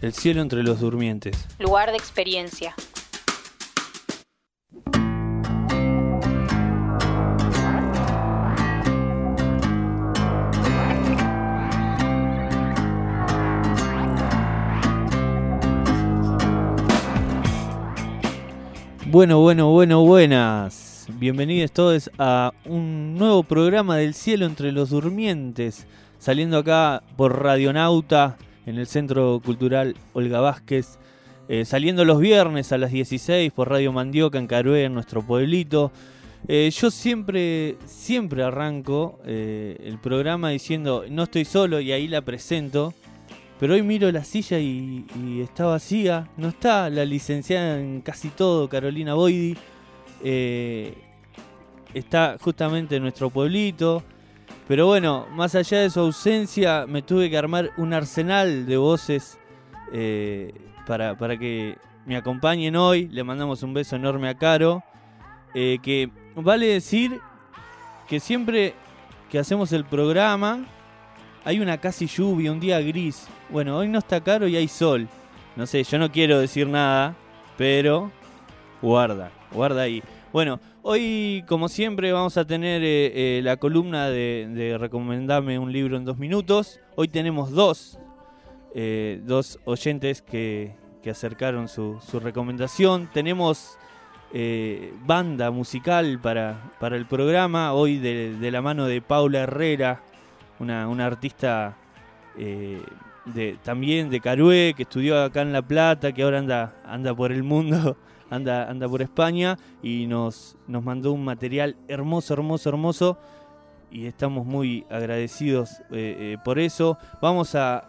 El cielo entre los durmientes. Lugar de experiencia. Bueno, bueno, bueno, buenas. Bienvenidos todos a un nuevo programa del cielo entre los durmientes, saliendo acá por Radionauta en el Centro Cultural Olga Vázquez, eh, saliendo los viernes a las 16 por Radio Mandioca en Carué, en nuestro pueblito. Eh, yo siempre, siempre arranco eh, el programa diciendo no estoy solo y ahí la presento. Pero hoy miro la silla y, está vacía. No está la licenciada en casi todo, Carolina Boidi. Está justamente en nuestro pueblito. Pero bueno, más allá de su ausencia, me tuve que armar un arsenal de voces eh, para, para que me acompañen hoy. Le mandamos un beso enorme a Caro. Eh, que vale decir que siempre que hacemos el programa hay una casi lluvia, un día gris. Bueno, hoy no está caro y hay sol. No sé, yo no quiero decir nada, pero guarda, guarda ahí. Bueno, hoy como siempre vamos a tener eh, eh, la columna de, de recomendarme un libro en dos minutos. Hoy tenemos dos, eh, dos oyentes que, que acercaron su, su recomendación. Tenemos banda musical para, para el programa, hoy de, la mano de Paula Herrera, una, una artista también de Carué, que estudió acá en La Plata, que ahora anda, anda por el mundo, anda, anda por España, y nos, nos mandó un material hermoso, hermoso, hermoso, y estamos muy agradecidos eh, eh, por eso. Vamos a,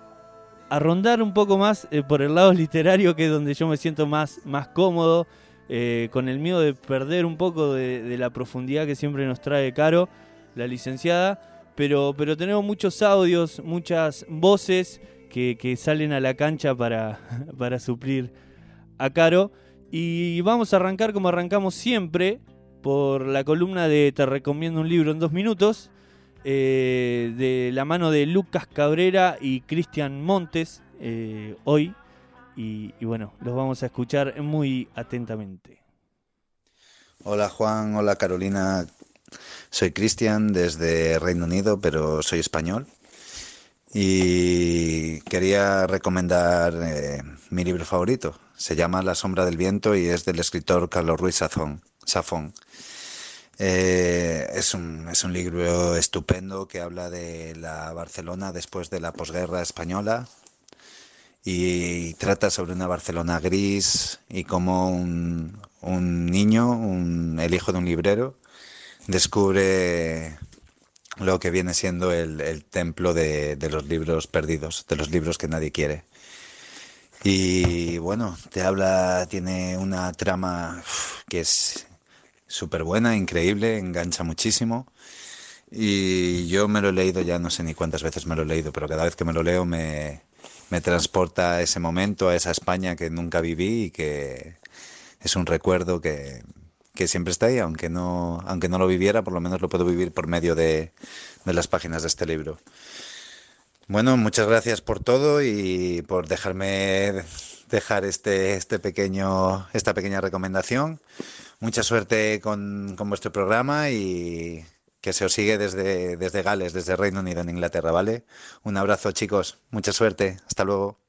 a rondar un poco más eh, por el lado literario, que es donde yo me siento más, más cómodo, con el miedo de perder un poco de, de la profundidad que siempre nos trae Caro, la licenciada pero, pero tenemos muchos audios, muchas voces que, que salen a la cancha para, para suplir a Caro. Y vamos a arrancar como arrancamos siempre, por la columna de Te recomiendo un libro en dos minutos, eh, de la mano de Lucas Cabrera y Cristian Montes, eh, hoy. Y, bueno, los vamos a escuchar muy atentamente. Hola Juan, hola Carolina, soy Cristian desde Reino Unido, pero soy español. Y quería recomendar eh, mi libro favorito. Se llama La sombra del viento y es del escritor Carlos Ruiz Zafón. Zafón. Eh, es, un, es un libro estupendo que habla de la Barcelona después de la posguerra española y trata sobre una Barcelona gris y cómo un, un niño, el hijo de un librero, descubre lo que viene siendo el, el templo de, de, los libros perdidos, de los libros que nadie quiere. Y bueno, te habla, tiene una trama que es súper buena, increíble, engancha muchísimo. Y yo me lo he leído, ya no sé ni cuántas veces me lo he leído, pero cada vez que me lo leo me, me transporta a ese momento, a esa España que nunca viví y que es un recuerdo que, que siempre está ahí, aunque no, aunque no lo viviera, por lo menos lo puedo vivir por medio de, de las páginas de este libro. Bueno, muchas gracias por todo y por dejarme dejar este, este pequeño, esta pequeña recomendación. Mucha suerte con, con vuestro programa y que se os sigue desde, desde Gales, desde Reino Unido en Inglaterra, ¿vale? Un abrazo chicos, mucha suerte, hasta luego.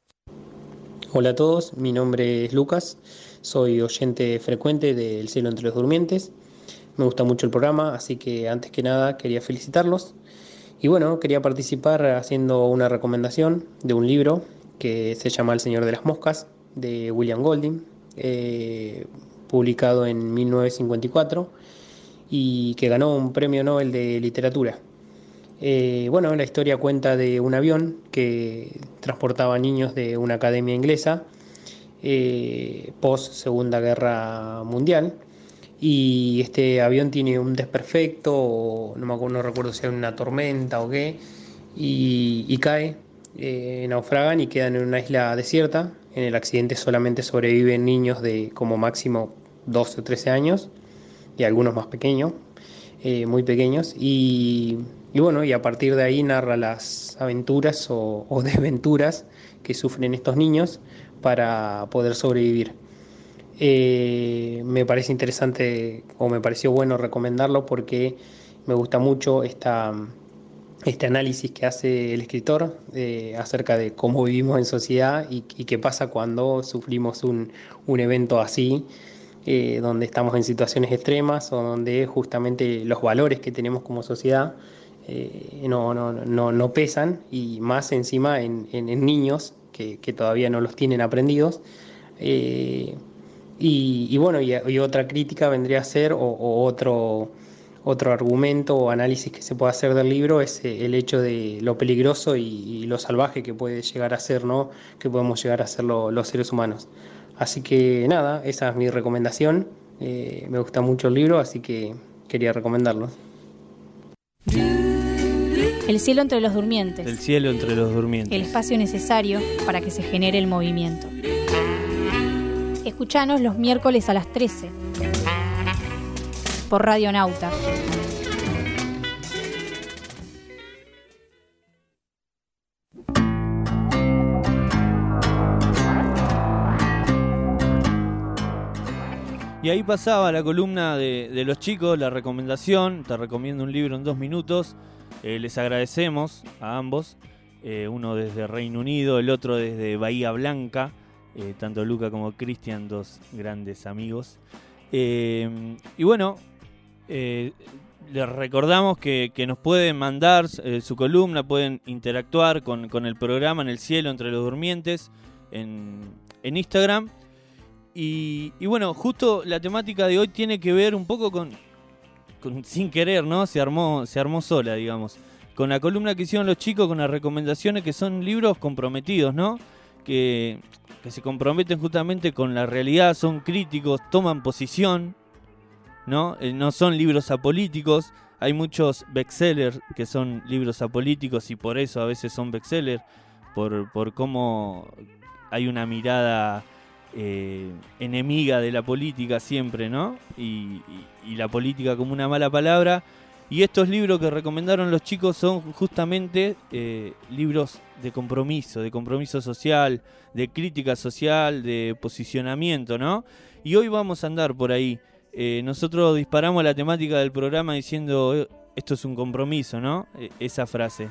Hola a todos, mi nombre es Lucas, soy oyente frecuente del Cielo entre los Durmientes. Me gusta mucho el programa, así que antes que nada quería felicitarlos. Y bueno, quería participar haciendo una recomendación de un libro que se llama El Señor de las Moscas, de William Golding, eh, publicado en 1954 y que ganó un premio Nobel de Literatura. Eh, bueno, la historia cuenta de un avión que transportaba niños de una academia inglesa eh, post Segunda Guerra Mundial. Y este avión tiene un desperfecto, no me acuerdo, no recuerdo si era una tormenta o qué, y, cae, eh, naufragan y quedan en una isla desierta. En el accidente solamente sobreviven niños de como máximo 12 o 13 años y algunos más pequeños, eh, muy pequeños. Y y bueno, y a partir de ahí narra las aventuras o, desventuras que sufren estos niños para poder sobrevivir. Eh, me parece interesante o me pareció bueno recomendarlo porque me gusta mucho esta, este análisis que hace el escritor eh, acerca de cómo vivimos en sociedad y, qué pasa cuando sufrimos un, un evento así, eh, donde estamos en situaciones extremas o donde justamente los valores que tenemos como sociedad no, no, no, no, pesan y más encima en, en, niños que, que, todavía no los tienen aprendidos. Y, y, bueno, y, otra crítica vendría a ser, o otro otro argumento o análisis que se puede hacer del libro es eh, el hecho de lo peligroso y, lo salvaje que puede llegar a ser, ¿no? Que podemos llegar a ser los seres humanos. Así que nada, esa es mi recomendación. Eh, me gusta mucho el libro, así que quería recomendarlo. El cielo entre los durmientes. El cielo entre los durmientes. El espacio necesario para que se genere el movimiento. Escuchanos los miércoles a las 13 por Radio Nauta. Y ahí pasaba la columna de, los chicos, la recomendación. Te recomiendo un libro en dos minutos. Eh, les agradecemos a ambos. Eh, uno desde Reino Unido, el otro desde Bahía Blanca. Eh, tanto Luca como Cristian, dos grandes amigos. y bueno, eh, les recordamos que, nos pueden mandar eh, su columna, pueden interactuar con, el programa en el cielo entre los durmientes en, Instagram. Y, bueno, justo la temática de hoy tiene que ver un poco con, sin querer, ¿no? Se armó, se armó sola, digamos. Con la columna que hicieron los chicos, con las recomendaciones que son libros comprometidos, ¿no? Que, que se comprometen justamente con la realidad, son críticos, toman posición ¿no? Eh, no son libros apolíticos. Hay muchos bestsellers que son libros apolíticos y por eso a veces son bestsellers, por, por cómo hay una mirada eh, enemiga de la política siempre, ¿no? Y, la política como una mala palabra. Y estos libros que recomendaron los chicos son justamente eh, libros de compromiso, de compromiso social, de crítica social, de posicionamiento, ¿no? Y hoy vamos a andar por ahí eh, nosotros disparamos la temática del programa diciendo eh, esto es un compromiso, ¿no? E, esa frase.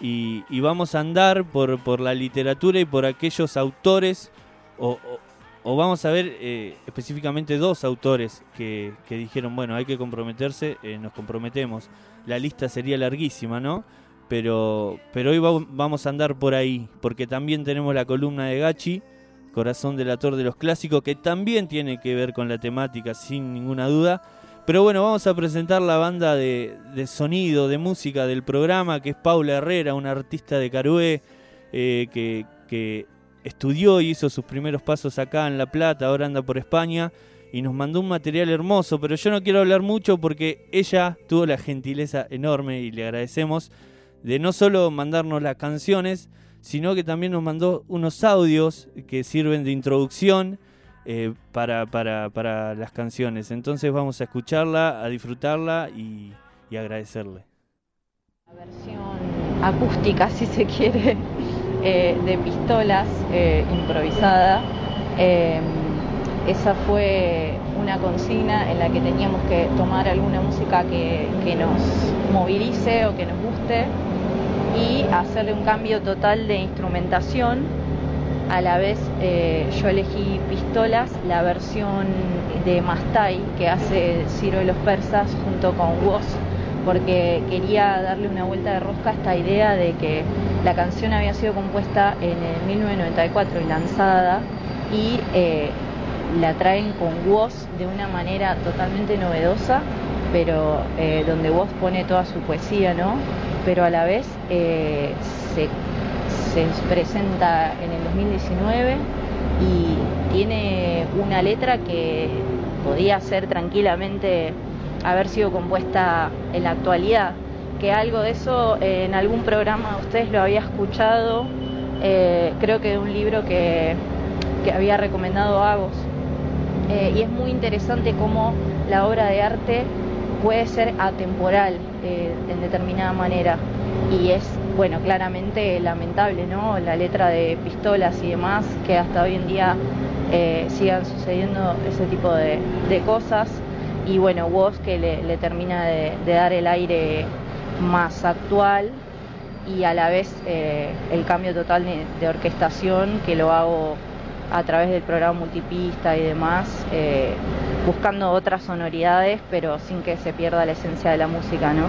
Y, vamos a andar por, por, la literatura y por aquellos autores, o, vamos a ver eh, específicamente dos autores que, dijeron, bueno, hay que comprometerse, nos comprometemos. La lista sería larguísima, ¿no? Pero, pero hoy vamos a andar por ahí, porque también tenemos la columna de Gachi Corazón del Ator de los Clásicos, que también tiene que ver con la temática, sin ninguna duda. Pero bueno, vamos a presentar la banda de, sonido, de música del programa, que es Paula Herrera, una artista de Carué, eh, que, estudió y hizo sus primeros pasos acá en La Plata, ahora anda por España y nos mandó un material hermoso, pero yo no quiero hablar mucho porque ella tuvo la gentileza enorme y le agradecemos de no solo mandarnos las canciones, sino que también nos mandó unos audios que sirven de introducción eh, para, para, las canciones. Entonces vamos a escucharla, a disfrutarla y, agradecerle. La versión acústica, si se quiere, eh, de pistolas eh, improvisada. esa fue una consigna en la que teníamos que tomar alguna música que, que nos movilice o que nos guste y hacerle un cambio total de instrumentación. A la vez eh, yo elegí pistolas, la versión de Mastai que hace Ciro de los Persas junto con Woz, porque quería darle una vuelta de rosca a esta idea de que la canción había sido compuesta en el 1994 y lanzada y eh, la traen con Woz de una manera totalmente novedosa, pero eh, donde Woz pone toda su poesía, ¿no? pero a la vez eh, se, presenta en el 2019 y tiene una letra que podía ser tranquilamente haber sido compuesta en la actualidad, que algo de eso en algún programa ustedes lo había escuchado, eh, creo que de un libro que, había recomendado Agos. Eh, y es muy interesante cómo la obra de arte puede ser atemporal, eh, en determinada manera. Y es, bueno, claramente lamentable, ¿no? La letra de pistolas y demás, que hasta hoy en día eh, sigan sucediendo ese tipo de, cosas. Y bueno, vos que le, termina de, dar el aire más actual y a la vez eh, el cambio total de, orquestación que lo hago a través del programa multipista y demás, eh, buscando otras sonoridades, pero sin que se pierda la esencia de la música, ¿no?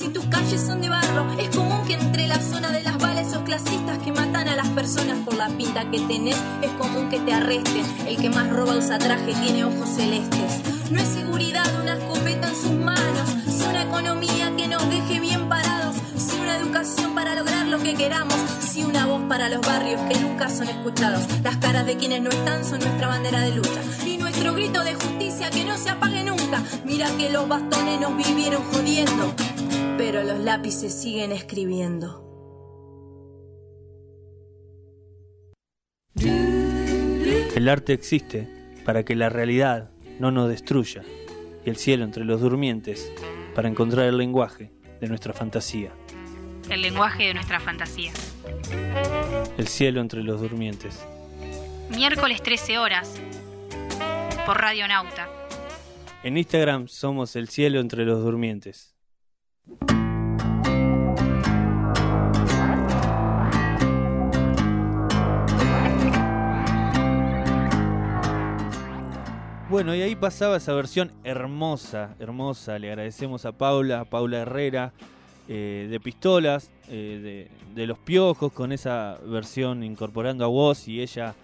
si tus calles son de barro. Es común que entre la zona de las balas esos clasistas que matan a las personas por la pinta que tenés. Es común que te arresten. El que más roba usa traje, tiene ojos celestes. No es seguridad una escopeta en sus manos. Si una economía que nos deje bien parados. Si una educación para lograr lo que queramos. Si una voz para los barrios que nunca son escuchados. Las caras de quienes no están son nuestra bandera de lucha. Y nuestro grito de justicia que no se apague nunca. Mira que los bastones nos vivieron jodiendo siguen escribiendo. El arte existe para que la realidad no nos destruya y el cielo entre los durmientes para encontrar el lenguaje de nuestra fantasía. El lenguaje de nuestra fantasía. El cielo entre los durmientes. Miércoles 13 horas por Radio Nauta. En Instagram somos el cielo entre los durmientes. Bueno, y ahí pasaba esa versión hermosa, hermosa. Le agradecemos a Paula, Paula Herrera, eh, de Pistolas, eh, de, Los Piojos, con esa versión incorporando a voz y ella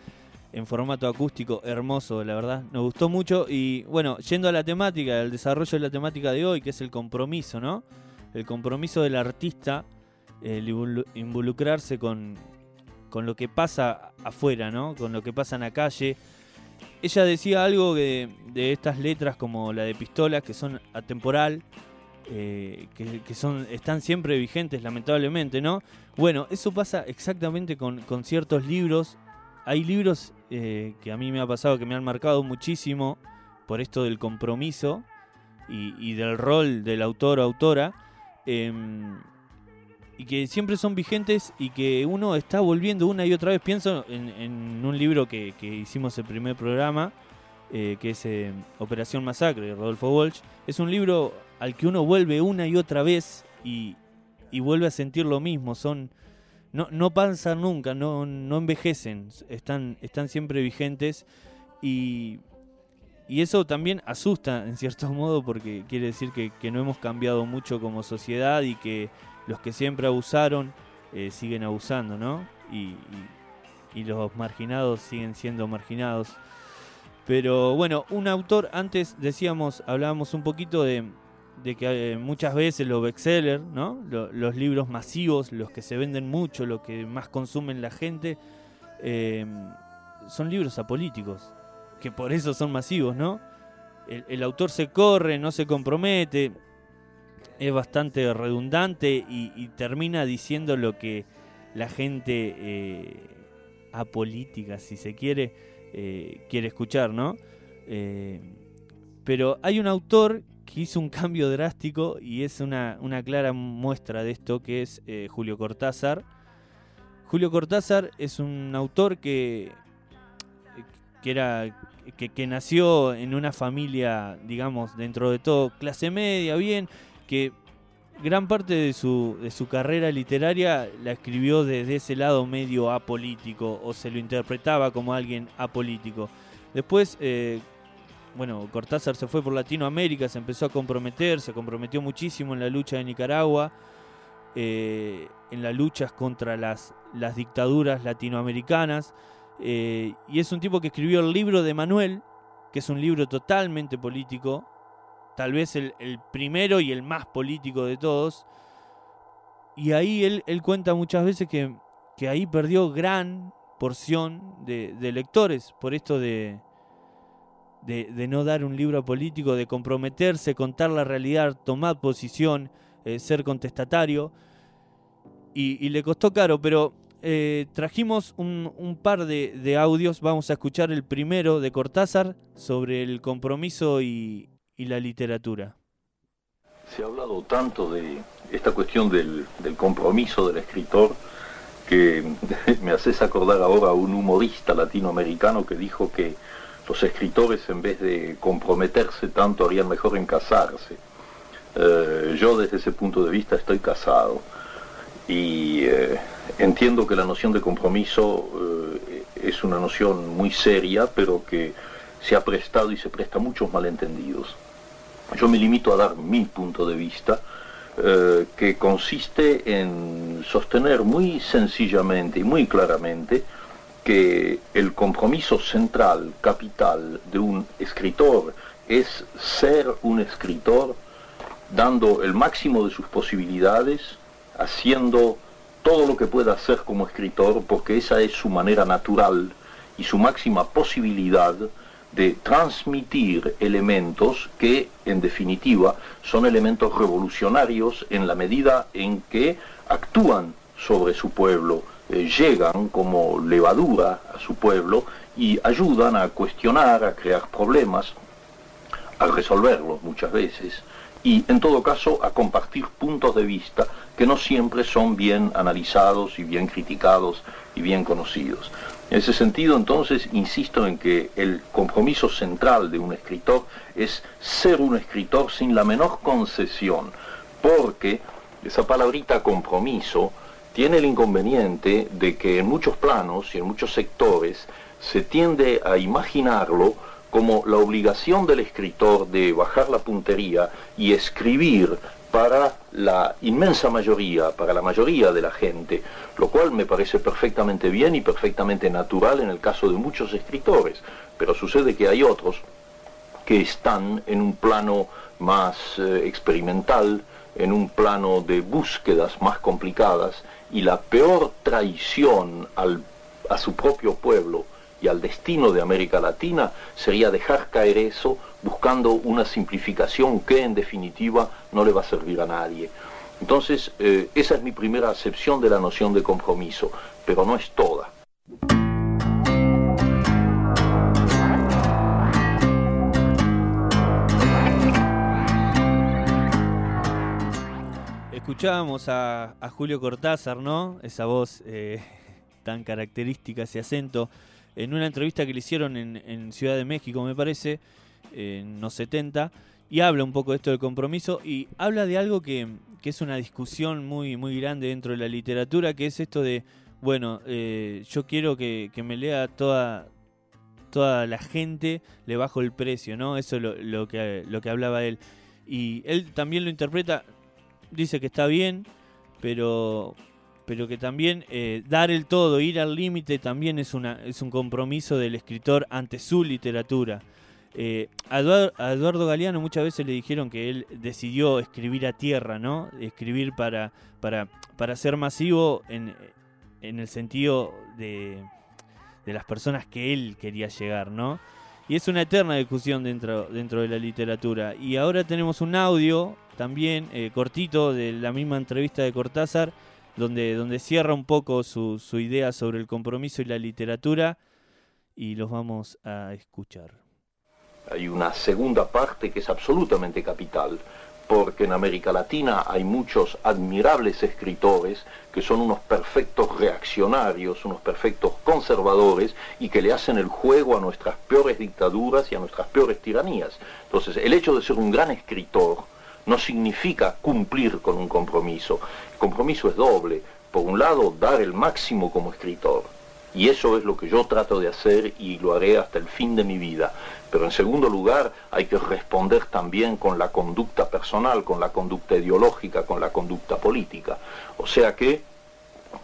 en formato acústico hermoso, la verdad. Nos gustó mucho. Y bueno, yendo a la temática, al desarrollo de la temática de hoy, que es el compromiso, ¿no? El compromiso del artista, el involucrarse con, con lo que pasa afuera, ¿no? Con lo que pasa en la calle ella decía algo de, estas letras como la de Pistolas, que son atemporal, eh, que, son, están siempre vigentes, lamentablemente, ¿no? Bueno, eso pasa exactamente con, ciertos libros. Hay libros eh, que a mí me ha pasado que me han marcado muchísimo por esto del compromiso y, del rol del autor o autora. Em, y que siempre son vigentes y que uno está volviendo una y otra vez. Pienso en, un libro que, hicimos el primer programa, que es Operación Masacre de Rodolfo Walsh. Es un libro al que uno vuelve una y otra vez y, y vuelve a sentir lo mismo. Son no, no pasan nunca, no, no envejecen, están, están siempre vigentes y, y eso también asusta en cierto modo porque quiere decir que, no hemos cambiado mucho como sociedad y que los que siempre abusaron eh, siguen abusando, ¿no? Y, los marginados siguen siendo marginados. Pero bueno, un autor, antes decíamos, hablábamos un poquito de, de que eh, muchas veces los bestsellers, ¿no? los libros masivos, los que se venden mucho, los que más consumen la gente, em, son libros apolíticos, que por eso son masivos, ¿no? El, autor se corre, no se compromete, es bastante redundante y, termina diciendo lo que la gente eh, apolítica, si se quiere, eh, quiere escuchar, ¿no? pero hay un autor que hizo un cambio drástico y es una, clara muestra de esto que es eh, Julio Cortázar. Julio Cortázar es un autor que, que, era, que, nació en una familia, digamos, dentro de todo, clase media, bien, que gran parte de su, de su carrera literaria la escribió desde ese lado medio apolítico o se lo interpretaba como alguien apolítico. Después, eh, bueno, Cortázar se fue por Latinoamérica, se empezó a comprometer, se comprometió muchísimo en la lucha de Nicaragua, eh, en las luchas contra las, las dictaduras latinoamericanas, eh, y es un tipo que escribió el libro de Manuel, que es un libro totalmente político, tal vez el, primero y el más político de todos, y ahí él, cuenta muchas veces que, ahí perdió gran porción de lectores por esto de, de, no dar un libro político, de comprometerse, contar la realidad, tomar posición, eh, ser contestatario. Y, le costó caro, pero eh, trajimos un, par de, audios. Vamos a escuchar el primero de Cortázar sobre el compromiso y, la literatura. Se ha hablado tanto de esta cuestión del, del compromiso del escritor que me haces acordar ahora a un humorista latinoamericano que dijo que los escritores en vez de comprometerse tanto harían mejor en casarse. Eh, yo desde ese punto de vista estoy casado y eh, entiendo que la noción de compromiso eh, es una noción muy seria, pero que se ha prestado y se presta muchos malentendidos. Yo me limito a dar mi punto de vista, que consiste en sostener muy sencillamente y muy claramente que el compromiso central, capital de un escritor es ser un escritor dando el máximo de sus posibilidades, haciendo todo lo que pueda hacer como escritor, porque esa es su manera natural y su máxima posibilidad de transmitir elementos que, en definitiva, son elementos revolucionarios en la medida en que actúan sobre su pueblo, eh, llegan como levadura a su pueblo y ayudan a cuestionar, a crear problemas, a resolverlos muchas veces y en todo caso a compartir puntos de vista que no siempre son bien analizados y bien criticados y bien conocidos. En ese sentido, entonces, insisto en que el compromiso central de un escritor es ser un escritor sin la menor concesión, porque esa palabrita compromiso tiene el inconveniente de que en muchos planos y en muchos sectores se tiende a imaginarlo como la obligación del escritor de bajar la puntería y escribir para la inmensa mayoría, para la mayoría de la gente, lo cual me parece perfectamente bien y perfectamente natural en el caso de muchos escritores, pero sucede que hay otros que están en un plano más eh, experimental, en un plano de búsquedas más complicadas, y la peor traición a su propio pueblo al destino de América Latina sería dejar caer eso buscando una simplificación que en definitiva no le va a servir a nadie. Entonces, eh, esa es mi primera acepción de la noción de compromiso, pero no es toda. escuchábamos a, Julio Cortázar, ¿no? Esa voz eh, tan característica, ese acento. En una entrevista que le hicieron en, Ciudad de México, me parece, en los 70, y habla un poco de esto del compromiso y habla de algo que, es una discusión muy, muy grande dentro de la literatura, que es esto de, bueno, eh, yo quiero que, me lea toda, toda la gente, le bajo el precio, ¿no? Eso es lo, que, lo que hablaba él. Y él también lo interpreta, dice que está bien, pero pero que también eh, dar el todo, ir al límite, también es, una, es un compromiso del escritor ante su literatura. Eh, a, Eduardo, Galeano muchas veces le dijeron que él decidió escribir a tierra, ¿no? Escribir para, para, para ser masivo en, en el sentido de, de, las personas que él quería llegar, ¿no? Y es una eterna discusión dentro, dentro de la literatura. Y ahora tenemos un audio también eh, cortito de la misma entrevista de Cortázar donde, donde cierra un poco su, su idea sobre el compromiso y la literatura y los vamos a escuchar. Hay una segunda parte que es absolutamente capital, porque en América Latina hay muchos admirables escritores que son unos perfectos reaccionarios, unos perfectos conservadores y que le hacen el juego a nuestras peores dictaduras y a nuestras peores tiranías. Entonces, el hecho de ser un gran escritor no significa cumplir con un compromiso. El compromiso es doble. Por un lado, dar el máximo como escritor. Y eso es lo que yo trato de hacer y lo haré hasta el fin de mi vida. Pero en segundo lugar, hay que responder también con la conducta personal, con la conducta ideológica, con la conducta política. O sea que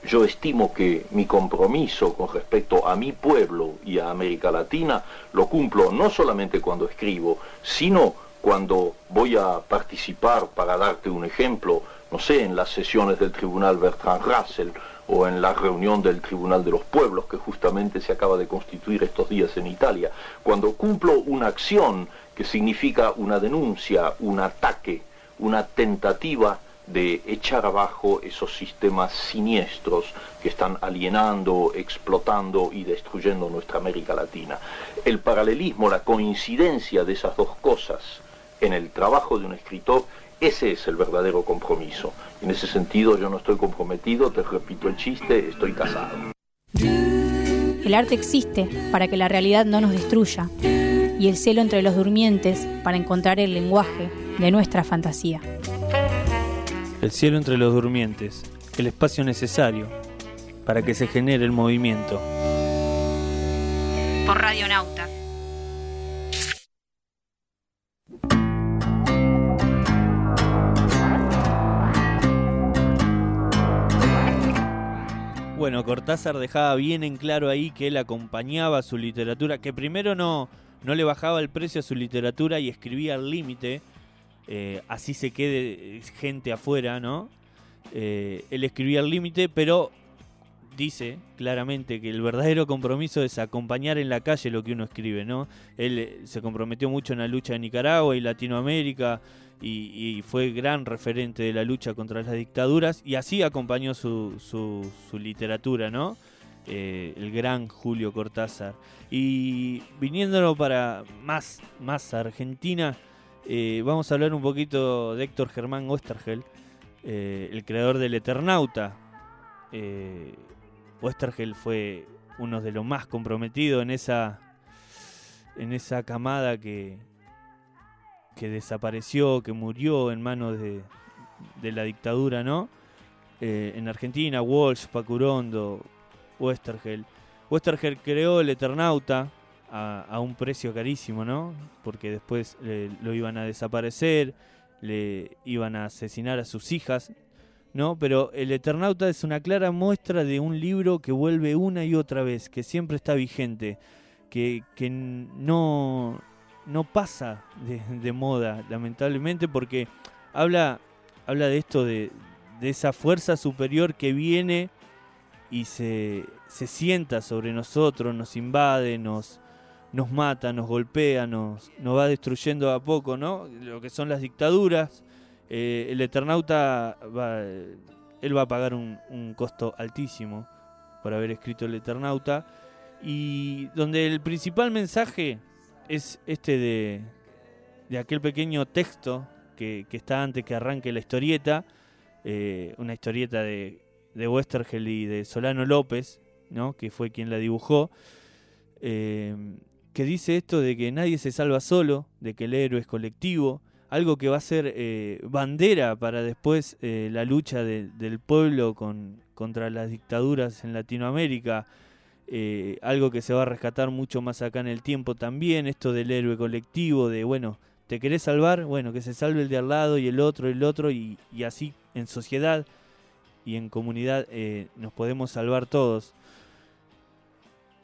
yo estimo que mi compromiso con respecto a mi pueblo y a América Latina lo cumplo no solamente cuando escribo, sino cuando voy a participar, para darte un ejemplo, no sé, en las sesiones del Tribunal Bertrand Russell o en la reunión del Tribunal de los Pueblos que justamente se acaba de constituir estos días en Italia, cuando cumplo una acción que significa una denuncia, un ataque, una tentativa de echar abajo esos sistemas siniestros que están alienando, explotando y destruyendo nuestra América Latina. El paralelismo, la coincidencia de esas dos cosas, en el trabajo de un escritor, ese es el verdadero compromiso. En ese sentido yo no estoy comprometido, te repito el chiste, estoy casado. El arte existe para que la realidad no nos destruya y el cielo entre los durmientes para encontrar el lenguaje de nuestra fantasía. El cielo entre los durmientes, el espacio necesario para que se genere el movimiento. Por Radio Nauta Bueno, Cortázar dejaba bien en claro ahí que él acompañaba su literatura, que primero no, no le bajaba el precio a su literatura y escribía al límite, eh, así se quede eh, gente afuera, ¿no? Eh, él escribía al límite, pero dice claramente que el verdadero compromiso es acompañar en la calle lo que uno escribe, ¿no? Él se comprometió mucho en la lucha de Nicaragua y Latinoamérica, y, fue gran referente de la lucha contra las dictaduras y así acompañó su, su, literatura, ¿no? Eh, el gran Julio Cortázar. Y viniéndolo para más, más Argentina, eh, vamos a hablar un poquito de Héctor Germán Oestergel, eh, el creador del Eternauta. Oestergel fue uno de los más comprometidos en esa, en esa camada que, que desapareció, que murió en manos de, la dictadura, ¿no? Eh, en Argentina, Walsh, Pacurondo, Westergel. Westergel creó el Eternauta a, un precio carísimo, ¿no? Porque después lo iban a desaparecer, le iban a asesinar a sus hijas, ¿no? Pero el Eternauta es una clara muestra de un libro que vuelve una y otra vez, que siempre está vigente, que, que no, no pasa de, moda, lamentablemente, porque habla, habla de esto, de, esa fuerza superior que viene y se, se, sienta sobre nosotros, nos invade, nos, nos mata, nos golpea, nos, nos va destruyendo a poco, ¿no? Lo que son las dictaduras. Eh, el Eternauta, va, él va a pagar un costo altísimo por haber escrito el Eternauta. Y donde el principal mensaje es este de, de aquel pequeño texto que, está antes que arranque la historieta, eh, una historieta de, de Westergel y de Solano López, ¿no? que fue quien la dibujó, eh, que dice esto de que nadie se salva solo, de que el héroe es colectivo, algo que va a ser eh, bandera para después la lucha del pueblo con, contra las dictaduras en Latinoamérica, algo que se va a rescatar mucho más acá en el tiempo también, esto del héroe colectivo, de bueno, ¿te querés salvar? Bueno, que se salve el de al lado y el otro, el otro, y, y así en sociedad y en comunidad nos podemos salvar todos.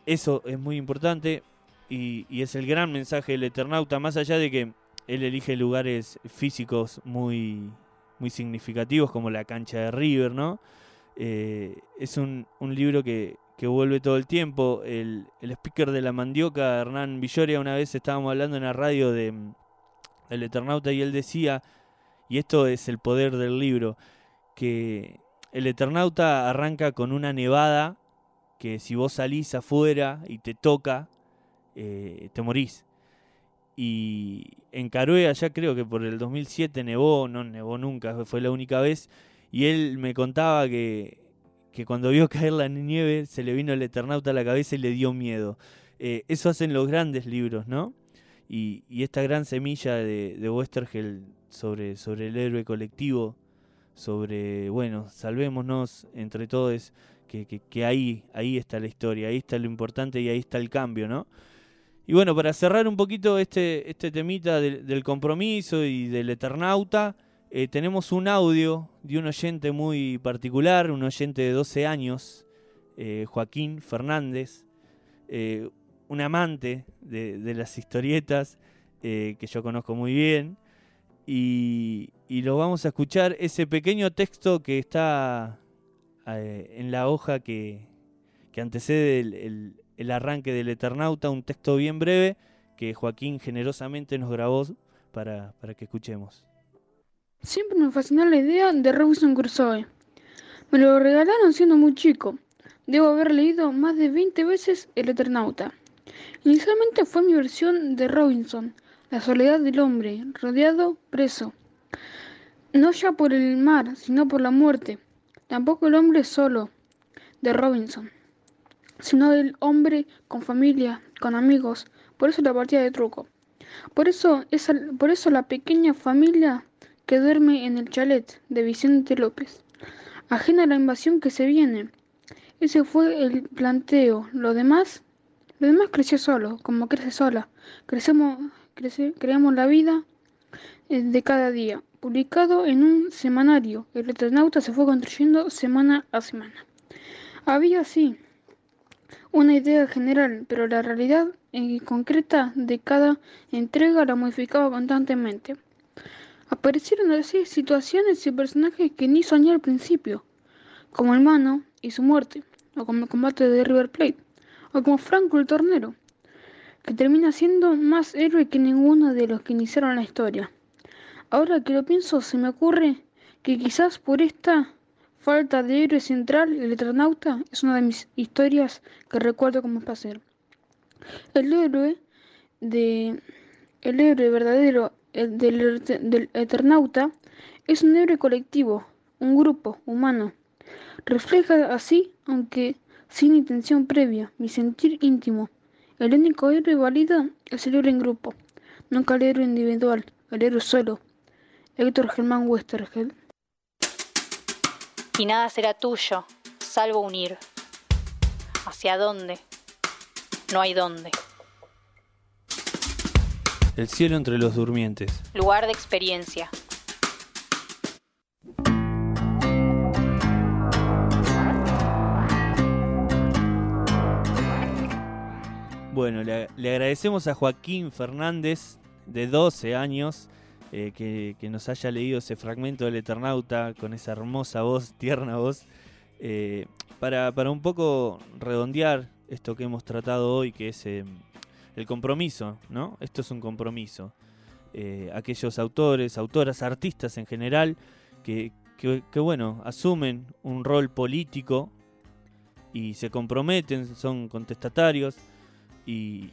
Eso es muy importante y, es el gran mensaje del Eternauta, más allá de que él elige lugares físicos muy, muy significativos como la cancha de River, ¿no? Eh, es un, libro que, vuelve todo el tiempo. El, speaker de la mandioca, Hernán Villoria, una vez estábamos hablando en la radio de, del Eternauta y él decía, y esto es el poder del libro, que el Eternauta arranca con una nevada que si vos salís afuera y te toca, eh, te morís. Y en Carué, allá creo que por el 2007 nevó, no nevó nunca, fue la única vez. Y él me contaba que, que cuando vio caer la nieve se le vino el Eternauta a la cabeza y le dio miedo. Eh, eso hacen los grandes libros, ¿no? Y, esta gran semilla de, de Westergel sobre, sobre el héroe colectivo, sobre, bueno, salvémonos entre todos que, ahí, ahí está la historia, ahí está lo importante y ahí está el cambio, ¿no? Y bueno, para cerrar un poquito este, este temita del, compromiso y del Eternauta, eh, tenemos un audio de un oyente muy particular, un oyente de 12 años, eh, Joaquín Fernández, eh, un amante de, las historietas que yo conozco muy bien. Y, lo vamos a escuchar, ese pequeño texto que está en la hoja que, antecede el, arranque del Eternauta, un texto bien breve que Joaquín generosamente nos grabó para, que escuchemos. Siempre me fascinó la idea de Robinson Crusoe. Me lo regalaron siendo muy chico. Debo haber leído más de 20 veces El Eternauta. Inicialmente fue mi versión de Robinson, la soledad del hombre, rodeado, preso. No ya por el mar, sino por la muerte, Tampoco el hombre solo de Robinson, sino el hombre con familia, con amigos. Por eso la partida de truco. Por eso, esa, por eso la pequeña familia que duerme en el chalet de Vicente López. Ajena a la invasión que se viene. Ese fue el planteo. Lo demás, lo demás creció solo, como crece sola. Crecemos, creamos la vida eh, de cada día. Publicado en un semanario, el Eternauta se fue construyendo semana a semana. Había, sí, una idea general, pero la realidad concreta de cada entrega la modificaba constantemente. Aparecieron así situaciones y personajes que ni soñé al principio, como el Mano y su muerte, o como el combate de River Plate, o como Franco el Tornero, que termina siendo más héroe que ninguno de los que iniciaron la historia. Ahora que lo pienso, se me ocurre que quizás por esta falta de héroe central, el Eternauta es una de mis historias que recuerdo como placer. El héroe de el héroe verdadero del, del Eternauta es un héroe colectivo, un grupo humano. Refleja así, aunque sin intención previa, mi sentir íntimo. El único héroe válido es el héroe en grupo, nunca el héroe individual, el héroe solo. Héctor Germán Westergel. Y nada será tuyo, salvo unir. ¿Hacia dónde? No hay dónde. El cielo entre los durmientes. Lugar de experiencia. Bueno, le, le, agradecemos a Joaquín Fernández, de 12 años, eh, que, nos haya leído ese fragmento del Eternauta con esa hermosa voz, tierna voz, eh, para, un poco redondear esto que hemos tratado hoy, que es eh, el compromiso, ¿no? Esto es un compromiso. aquellos autores, autoras, artistas en general, que, bueno, asumen un rol político y se comprometen, son contestatarios y,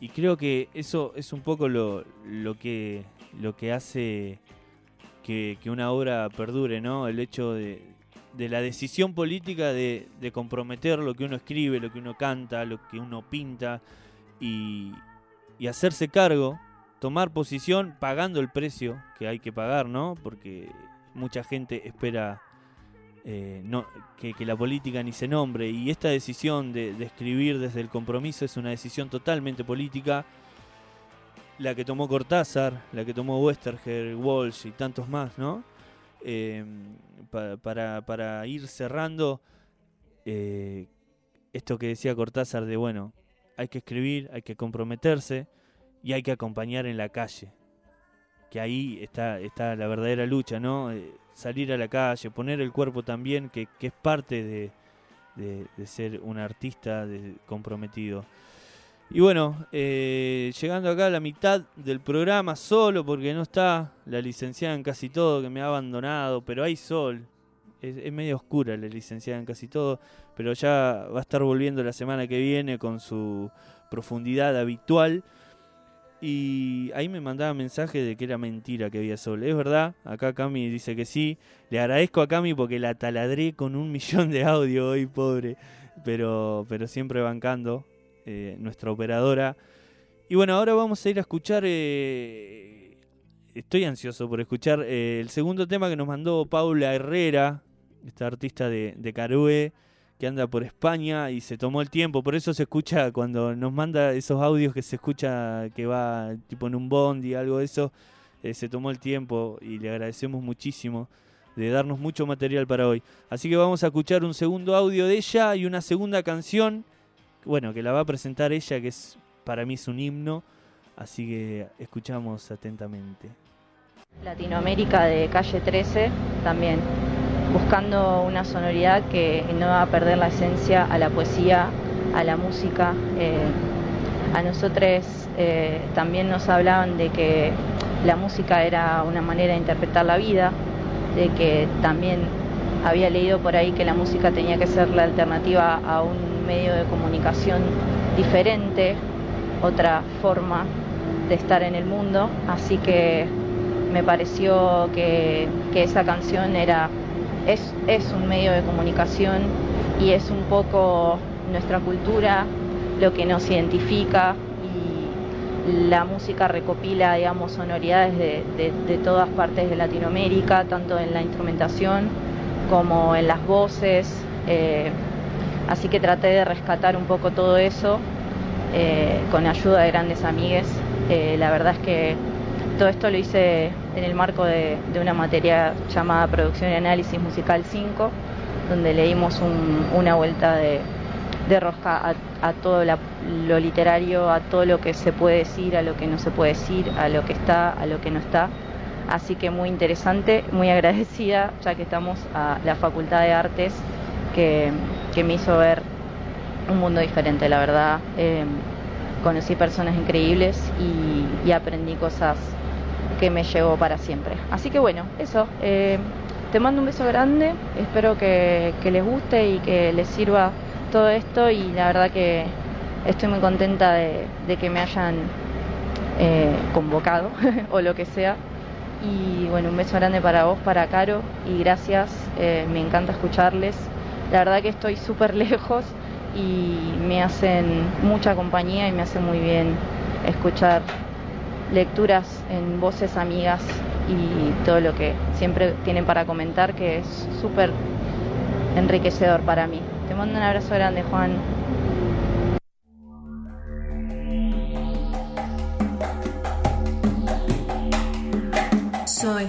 y creo que eso es un poco lo, lo que lo que hace que, una obra perdure, ¿no? El hecho de, de la decisión política de, comprometer lo que uno escribe, lo que uno canta, lo que uno pinta y, y hacerse cargo, tomar posición pagando el precio que hay que pagar, ¿no? Porque mucha gente espera eh, que, la política ni se nombre y esta decisión de, escribir desde el compromiso es una decisión totalmente política, la que tomó Cortázar, la que tomó Westerger, Walsh y tantos más, ¿no? Para, para, ir cerrando eh, esto que decía Cortázar de, bueno, hay que escribir, hay que comprometerse y hay que acompañar en la calle. Que ahí está, está la verdadera lucha, ¿no? Eh, salir a la calle, poner el cuerpo también, que, que es parte de, de, ser un artista de, comprometido. Y bueno, eh, llegando acá a la mitad del programa, solo porque no está la licenciada en casi todo, que me ha abandonado, pero hay sol. Es, medio oscura la licenciada en casi todo, pero ya va a estar volviendo la semana que viene con su profundidad habitual. Y ahí me mandaba mensaje de que era mentira que había sol. Es verdad, acá Cami dice que sí. Le agradezco a Cami porque la taladré con un millón de audio hoy, pobre. Pero, pero siempre bancando eh, nuestra operadora. Y bueno, ahora vamos a ir a escuchar. Eh, estoy ansioso por escuchar eh, el segundo tema que nos mandó Paula Herrera, esta artista de, de Carué, que anda por España y se tomó el tiempo. Por eso se escucha cuando nos manda esos audios que se escucha que va tipo en un bondi, algo de eso. se tomó el tiempo y le agradecemos muchísimo de darnos mucho material para hoy. Así que vamos a escuchar un segundo audio de ella y una segunda canción bueno, que la va a presentar ella, que es para mí es un himno, así que escuchamos atentamente. Latinoamérica de calle 13 también, buscando una sonoridad que no va a perder la esencia a la poesía, a la música. Eh, a nosotros eh, también nos hablaban de que la música era una manera de interpretar la vida, de que también había leído por ahí que la música tenía que ser la alternativa a un medio de comunicación diferente, otra forma de estar en el mundo, así que me pareció que, esa canción era, es, es un medio de comunicación y es un poco nuestra cultura, lo que nos identifica y la música recopila, digamos, sonoridades de, todas partes de Latinoamérica, tanto en la instrumentación como en las voces. Eh, Así que traté de rescatar un poco todo eso eh, con ayuda de grandes amigues. Eh, la verdad es que todo esto lo hice en el marco de, una materia llamada Producción y Análisis Musical 5, donde leímos una vuelta de, rosca a, todo lo literario, a todo lo que se puede decir, a lo que no se puede decir, a lo que está, a lo que no está. Así que muy interesante, muy agradecida, ya que estamos a la Facultad de Artes que, me hizo ver un mundo diferente, la verdad. Em, conocí personas increíbles y, aprendí cosas que me llevó para siempre. Así que bueno, eso. Em, te mando un beso grande, espero que, les guste y que les sirva todo esto y la verdad que estoy muy contenta de, que me hayan eh, convocado o lo que sea. Y bueno, un beso grande para vos, para Caro y gracias, eh, me encanta escucharles la verdad que estoy súper lejos y me hacen mucha compañía y me hace muy bien escuchar lecturas en voces amigas y todo lo que siempre tienen para comentar que es súper enriquecedor para mí. Te mando un abrazo grande Juan. Soy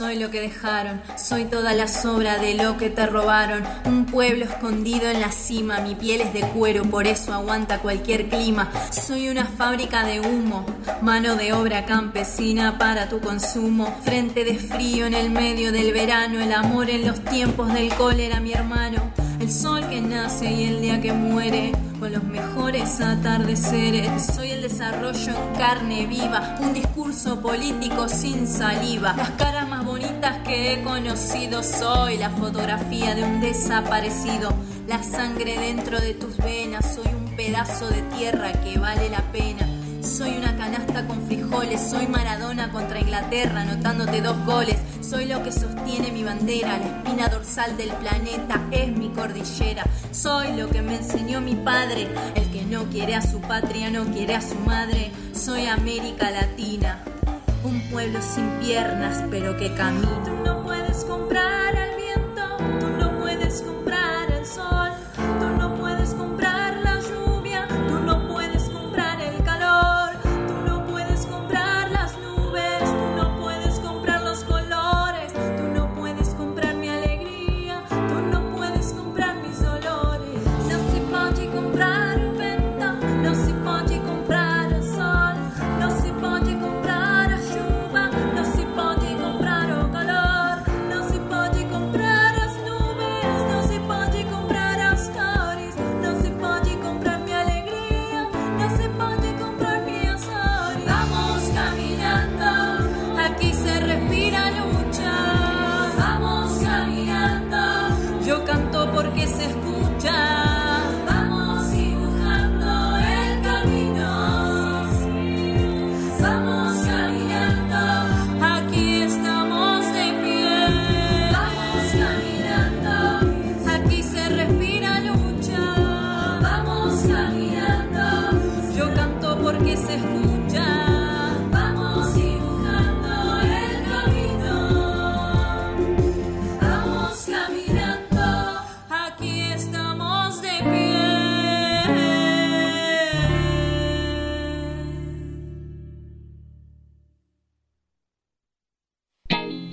soy lo que dejaron, soy toda la sobra de lo que te robaron. Un pueblo escondido en la cima, mi piel es de cuero, por eso aguanta cualquier clima. Soy una fábrica de humo, mano de obra campesina para tu consumo. Frente de frío en el medio del verano, el amor en los tiempos del cólera, mi hermano. El sol que nace y el día que muere con los mejores atardeceres. Soy el desarrollo en carne viva, un discurso político sin saliva. Las caras más bonitas que he conocido soy la fotografía de un desaparecido. La sangre dentro de tus venas, soy un pedazo de tierra que vale la pena Soy una canasta con frijoles, soy Maradona contra Inglaterra, anotándote dos goles. Soy lo que sostiene mi bandera, la espina dorsal del planeta es mi cordillera. Soy lo que me enseñó mi padre, el que no quiere a su patria, no quiere a su madre. Soy América Latina, un pueblo sin piernas, pero que camina. Tú no puedes comprar al viento, tú no puedes comprar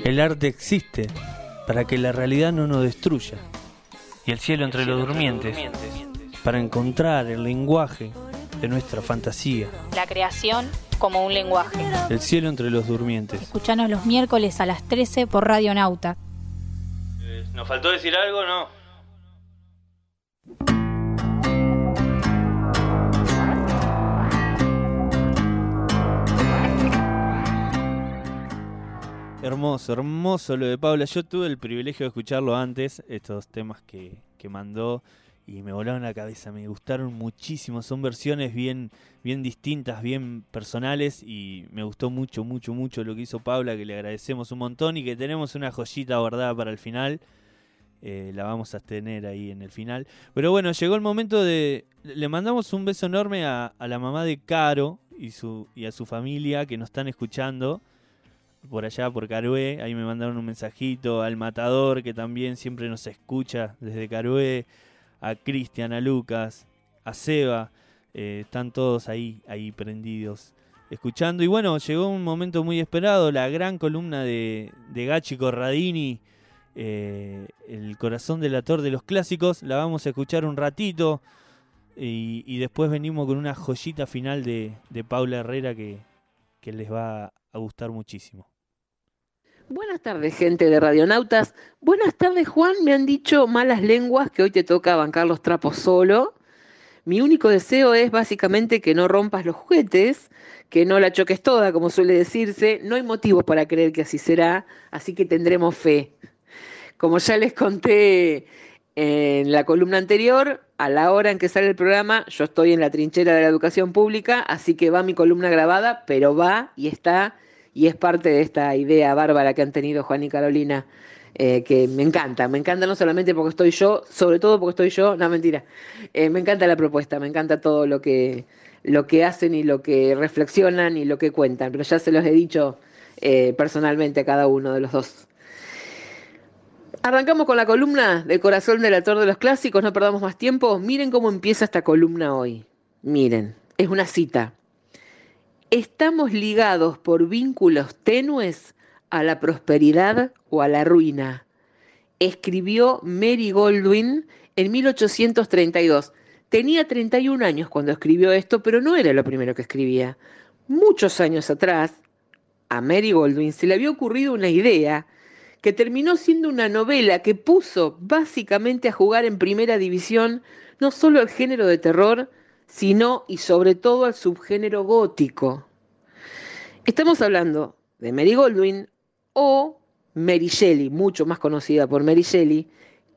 El arte existe para que la realidad no nos destruya. Y el cielo entre los durmientes para encontrar el lenguaje de nuestra fantasía. La creación como un lenguaje. El cielo entre los durmientes. Escuchanos los miércoles a las 13 por Radio Nauta. ¿Nos faltó decir algo no? Hermoso, hermoso lo de Paula. Yo tuve el privilegio de escucharlo antes, estos temas que, que mandó, y me volaron la cabeza. Me gustaron muchísimo. Son versiones bien, bien distintas, bien personales, y me gustó mucho, mucho, mucho lo que hizo Paula, que le agradecemos un montón y que tenemos una joyita guardada para el final. Eh, la vamos a tener ahí en el final. Pero bueno, llegó el momento de. Le mandamos un beso enorme a, a la mamá de Caro y, su, y a su familia que nos están escuchando por allá, por Carué. Ahí me mandaron un mensajito. Al Matador, que también siempre nos escucha desde Carué. A Cristian, a Lucas, a Seba. eh, están todos ahí, ahí prendidos, escuchando. Y bueno, llegó un momento muy esperado. La gran columna de, de Gachi Corradini. eh, el corazón del ator de los clásicos. La vamos a escuchar un ratito. Y, y después venimos con una joyita final de, de Paula Herrera que, que les va a gustar muchísimo. Buenas tardes, gente de Radionautas. Buenas tardes, Juan. Me han dicho malas lenguas que hoy te toca bancar los trapos solo. Mi único deseo es básicamente que no rompas los juguetes, que no la choques toda, como suele decirse. No hay motivos para creer que así será, así que tendremos fe. Como ya les conté en la columna anterior, a la hora en que sale el programa, yo estoy en la trinchera de la educación pública, así que va mi columna grabada, pero va y está y es parte de esta idea bárbara que han tenido Juan y Carolina, eh, que me encanta, me encanta no solamente porque estoy yo, sobre todo porque estoy yo, no mentira, Eh, me encanta la propuesta, me encanta todo lo que, lo que hacen y lo que reflexionan y lo que cuentan, pero ya se los he dicho eh, personalmente a cada uno de los dos. Arrancamos con la columna del corazón del autor de los clásicos, no perdamos más tiempo. Miren cómo empieza esta columna hoy. Miren, es una cita. Estamos ligados por vínculos tenues a la prosperidad o a la ruina. Escribió Mary Goldwyn en 1832. Tenía 31 años cuando escribió esto, pero no era lo primero que escribía. Muchos años atrás, a Mary Goldwyn se le había ocurrido una idea que terminó siendo una novela que puso básicamente a jugar en primera división no solo el género de terror, sino y sobre todo al subgénero gótico. Estamos hablando de Mary Goldwyn o Mary Shelley, mucho más conocida por Mary Shelley,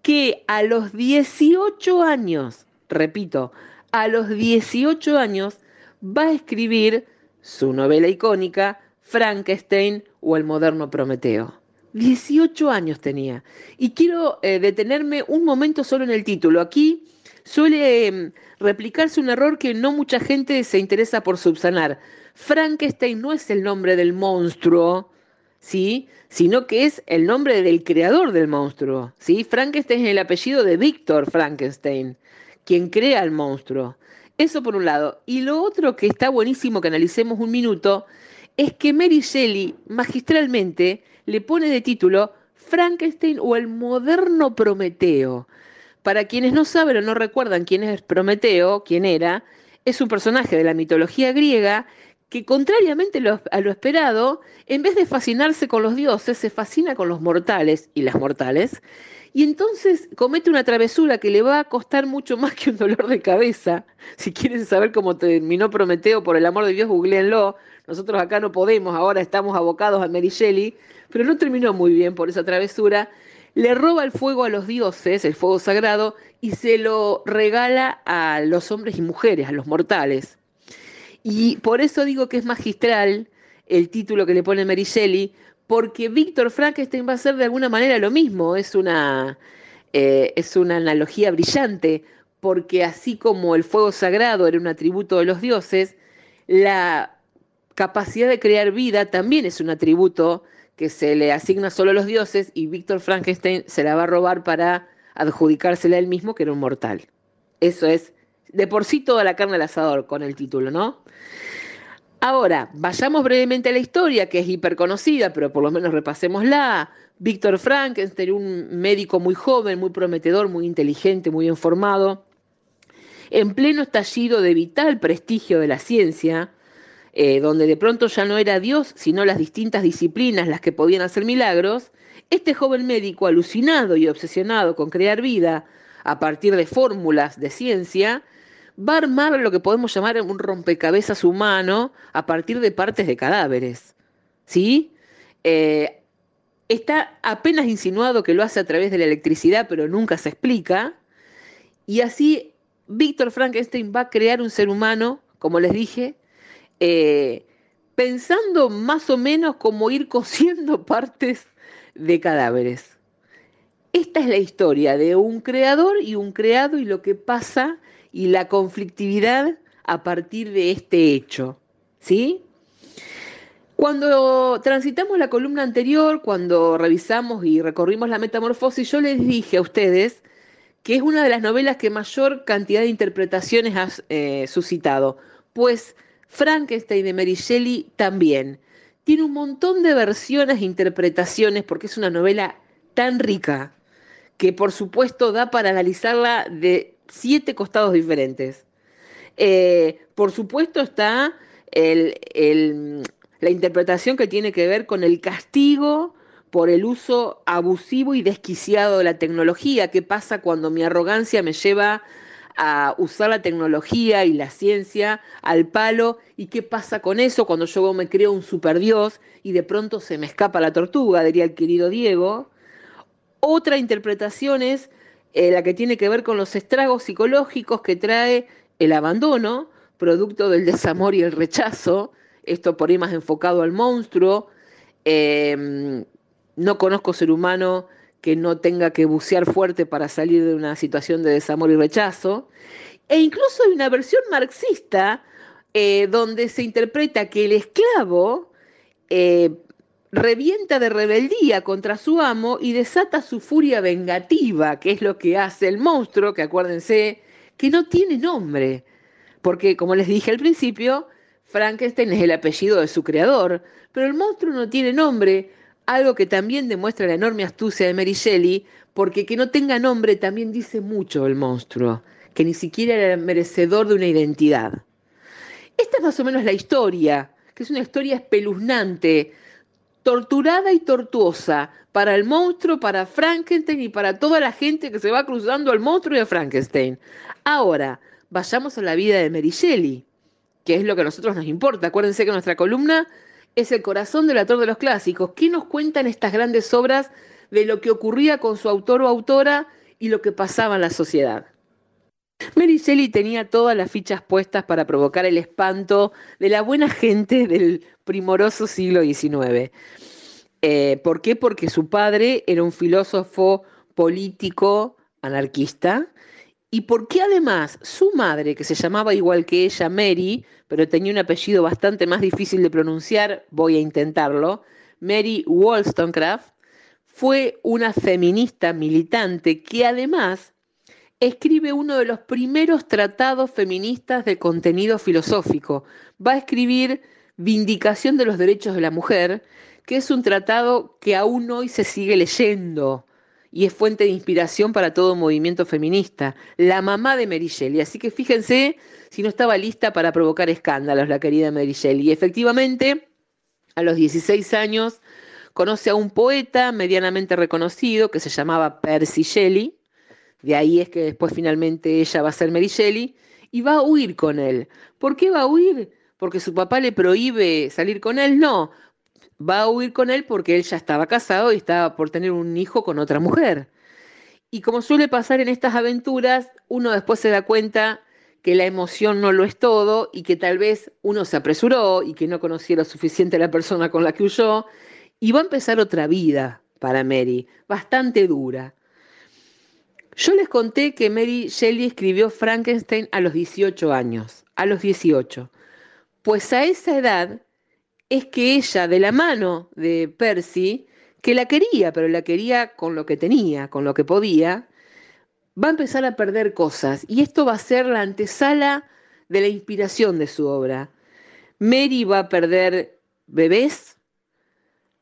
que a los 18 años, repito, a los 18 años va a escribir su novela icónica, Frankenstein o el moderno Prometeo. 18 años tenía. Y quiero eh, detenerme un momento solo en el título. Aquí suele em, replicarse un error que no mucha gente se interesa por subsanar. Frankenstein no es el nombre del monstruo, ¿sí? Sino que es el nombre del creador del monstruo, ¿sí? Frankenstein es el apellido de Víctor Frankenstein, quien crea el monstruo. Eso por un lado. Y lo otro que está buenísimo que analicemos un minuto es que Mary Shelley magistralmente le pone de título Frankenstein o el moderno Prometeo. Para quienes no saben o no recuerdan quién es Prometeo, quién era, es un personaje de la mitología griega que contrariamente a lo esperado, en vez de fascinarse con los dioses, se fascina con los mortales y las mortales, y entonces comete una travesura que le va a costar mucho más que un dolor de cabeza. Si quieren saber cómo terminó Prometeo, por el amor de Dios, googleenlo. Nosotros acá no podemos, ahora estamos abocados a Mary Shelley, pero no terminó muy bien por esa travesura. Le roba el fuego a los dioses, el fuego sagrado, y se lo regala a los hombres y mujeres, a los mortales. Y por eso digo que es magistral el título que le pone Mary porque Víctor Frankenstein va a ser de alguna manera lo mismo, es una, eh, es una analogía brillante, porque así como el fuego sagrado era un atributo de los dioses, la capacidad de crear vida también es un atributo que se le asigna solo a los dioses y Víctor Frankenstein se la va a robar para adjudicársela él mismo, que era un mortal. Eso es de por sí toda la carne al asador con el título, ¿no? Ahora, vayamos brevemente a la historia, que es hiperconocida, pero por lo menos repasémosla. Víctor Frankenstein, un médico muy joven, muy prometedor, muy inteligente, muy informado, en pleno estallido de vital prestigio de la ciencia, eh, donde de pronto ya no era Dios, sino las distintas disciplinas las que podían hacer milagros, este joven médico, alucinado y obsesionado con crear vida a partir de fórmulas de ciencia, va a armar lo que podemos llamar un rompecabezas humano a partir de partes de cadáveres. ¿Sí? Eh, está apenas insinuado que lo hace a través de la electricidad, pero nunca se explica. Y así Víctor Frankenstein va a crear un ser humano, como les dije, eh, pensando más o menos como ir cosiendo partes de cadáveres. Esta es la historia de un creador y un creado y lo que pasa y la conflictividad a partir de este hecho. ¿Sí? Cuando transitamos la columna anterior, cuando revisamos y recorrimos la metamorfosis, yo les dije a ustedes que es una de las novelas que mayor cantidad de interpretaciones ha eh, suscitado, pues Frankenstein de Mary Shelley también. Tiene un montón de versiones e interpretaciones porque es una novela tan rica que por supuesto da para analizarla de siete costados diferentes. Eh, por supuesto está la interpretación que tiene que ver con el castigo por el uso abusivo y desquiciado de la tecnología. ¿Qué pasa cuando mi arrogancia me lleva a usar la tecnología y la ciencia al palo? ¿Y qué pasa con eso cuando yo me creo un superdios y de pronto se me escapa la tortuga, diría el querido Diego? Otra interpretación es eh, la que tiene que ver con los estragos psicológicos que trae el abandono, producto del desamor y el rechazo, esto por ahí más enfocado al monstruo. Em, no conozco ser humano que no tenga que bucear fuerte para salir de una situación de desamor y rechazo. E incluso hay una versión marxista eh, donde se interpreta que el esclavo eh, revienta de rebeldía contra su amo y desata su furia vengativa, que es lo que hace el monstruo, que acuérdense, que no tiene nombre. Porque, como les dije al principio, Frankenstein es el apellido de su creador, pero el monstruo no tiene nombre, algo que también demuestra la enorme astucia de Mary Shelley, porque que no tenga nombre también dice mucho el monstruo, que ni siquiera era merecedor de una identidad. Esta es más o menos la historia, que es una historia espeluznante, torturada y tortuosa para el monstruo, para Frankenstein y para toda la gente que se va cruzando al monstruo y a Frankenstein. Ahora, vayamos a la vida de Mary Shelley, que es lo que a nosotros nos importa. Acuérdense que nuestra columna es el corazón del autor de los clásicos. ¿Qué nos cuentan estas grandes obras de lo que ocurría con su autor o autora y lo que pasaba en la sociedad? Mary Shelley tenía todas las fichas puestas para provocar el espanto de la buena gente del primoroso siglo XIX. Eh, ¿Por qué? Porque su padre era un filósofo político anarquista y porque además su madre, que se llamaba igual que ella, Mary, pero tenía un apellido bastante más difícil de pronunciar, voy a intentarlo, Mary Wollstonecraft, fue una feminista militante que además escribe uno de los primeros tratados feministas de contenido filosófico. Va a escribir Vindicación de los Derechos de la Mujer, que es un tratado que aún hoy se sigue leyendo y es fuente de inspiración para todo movimiento feminista, la mamá de Mary Shelley. Así que fíjense si no estaba lista para provocar escándalos la querida Mary Shelley. Y efectivamente, a los 16 años, conoce a un poeta medianamente reconocido que se llamaba Percy Shelley, de ahí es que después finalmente ella va a ser Mary Shelley, y va a huir con él. ¿Por qué va a huir? ¿Porque su papá le prohíbe salir con él? No, va a huir con él porque él ya estaba casado y estaba por tener un hijo con otra mujer. Y como suele pasar en estas aventuras, uno después se da cuenta que la emoción no lo es todo y que tal vez uno se apresuró y que no conocía lo suficiente a la persona con la que huyó y va a empezar otra vida para Mary, bastante dura. Yo les conté que Mary Shelley escribió Frankenstein a los 18 años, a los 18. Pues a esa edad es que ella, de la mano de Percy, que la quería, pero la quería con lo que tenía, con lo que podía, va a empezar a perder cosas. Y esto va a ser la antesala de la inspiración de su obra. Mary va a perder bebés,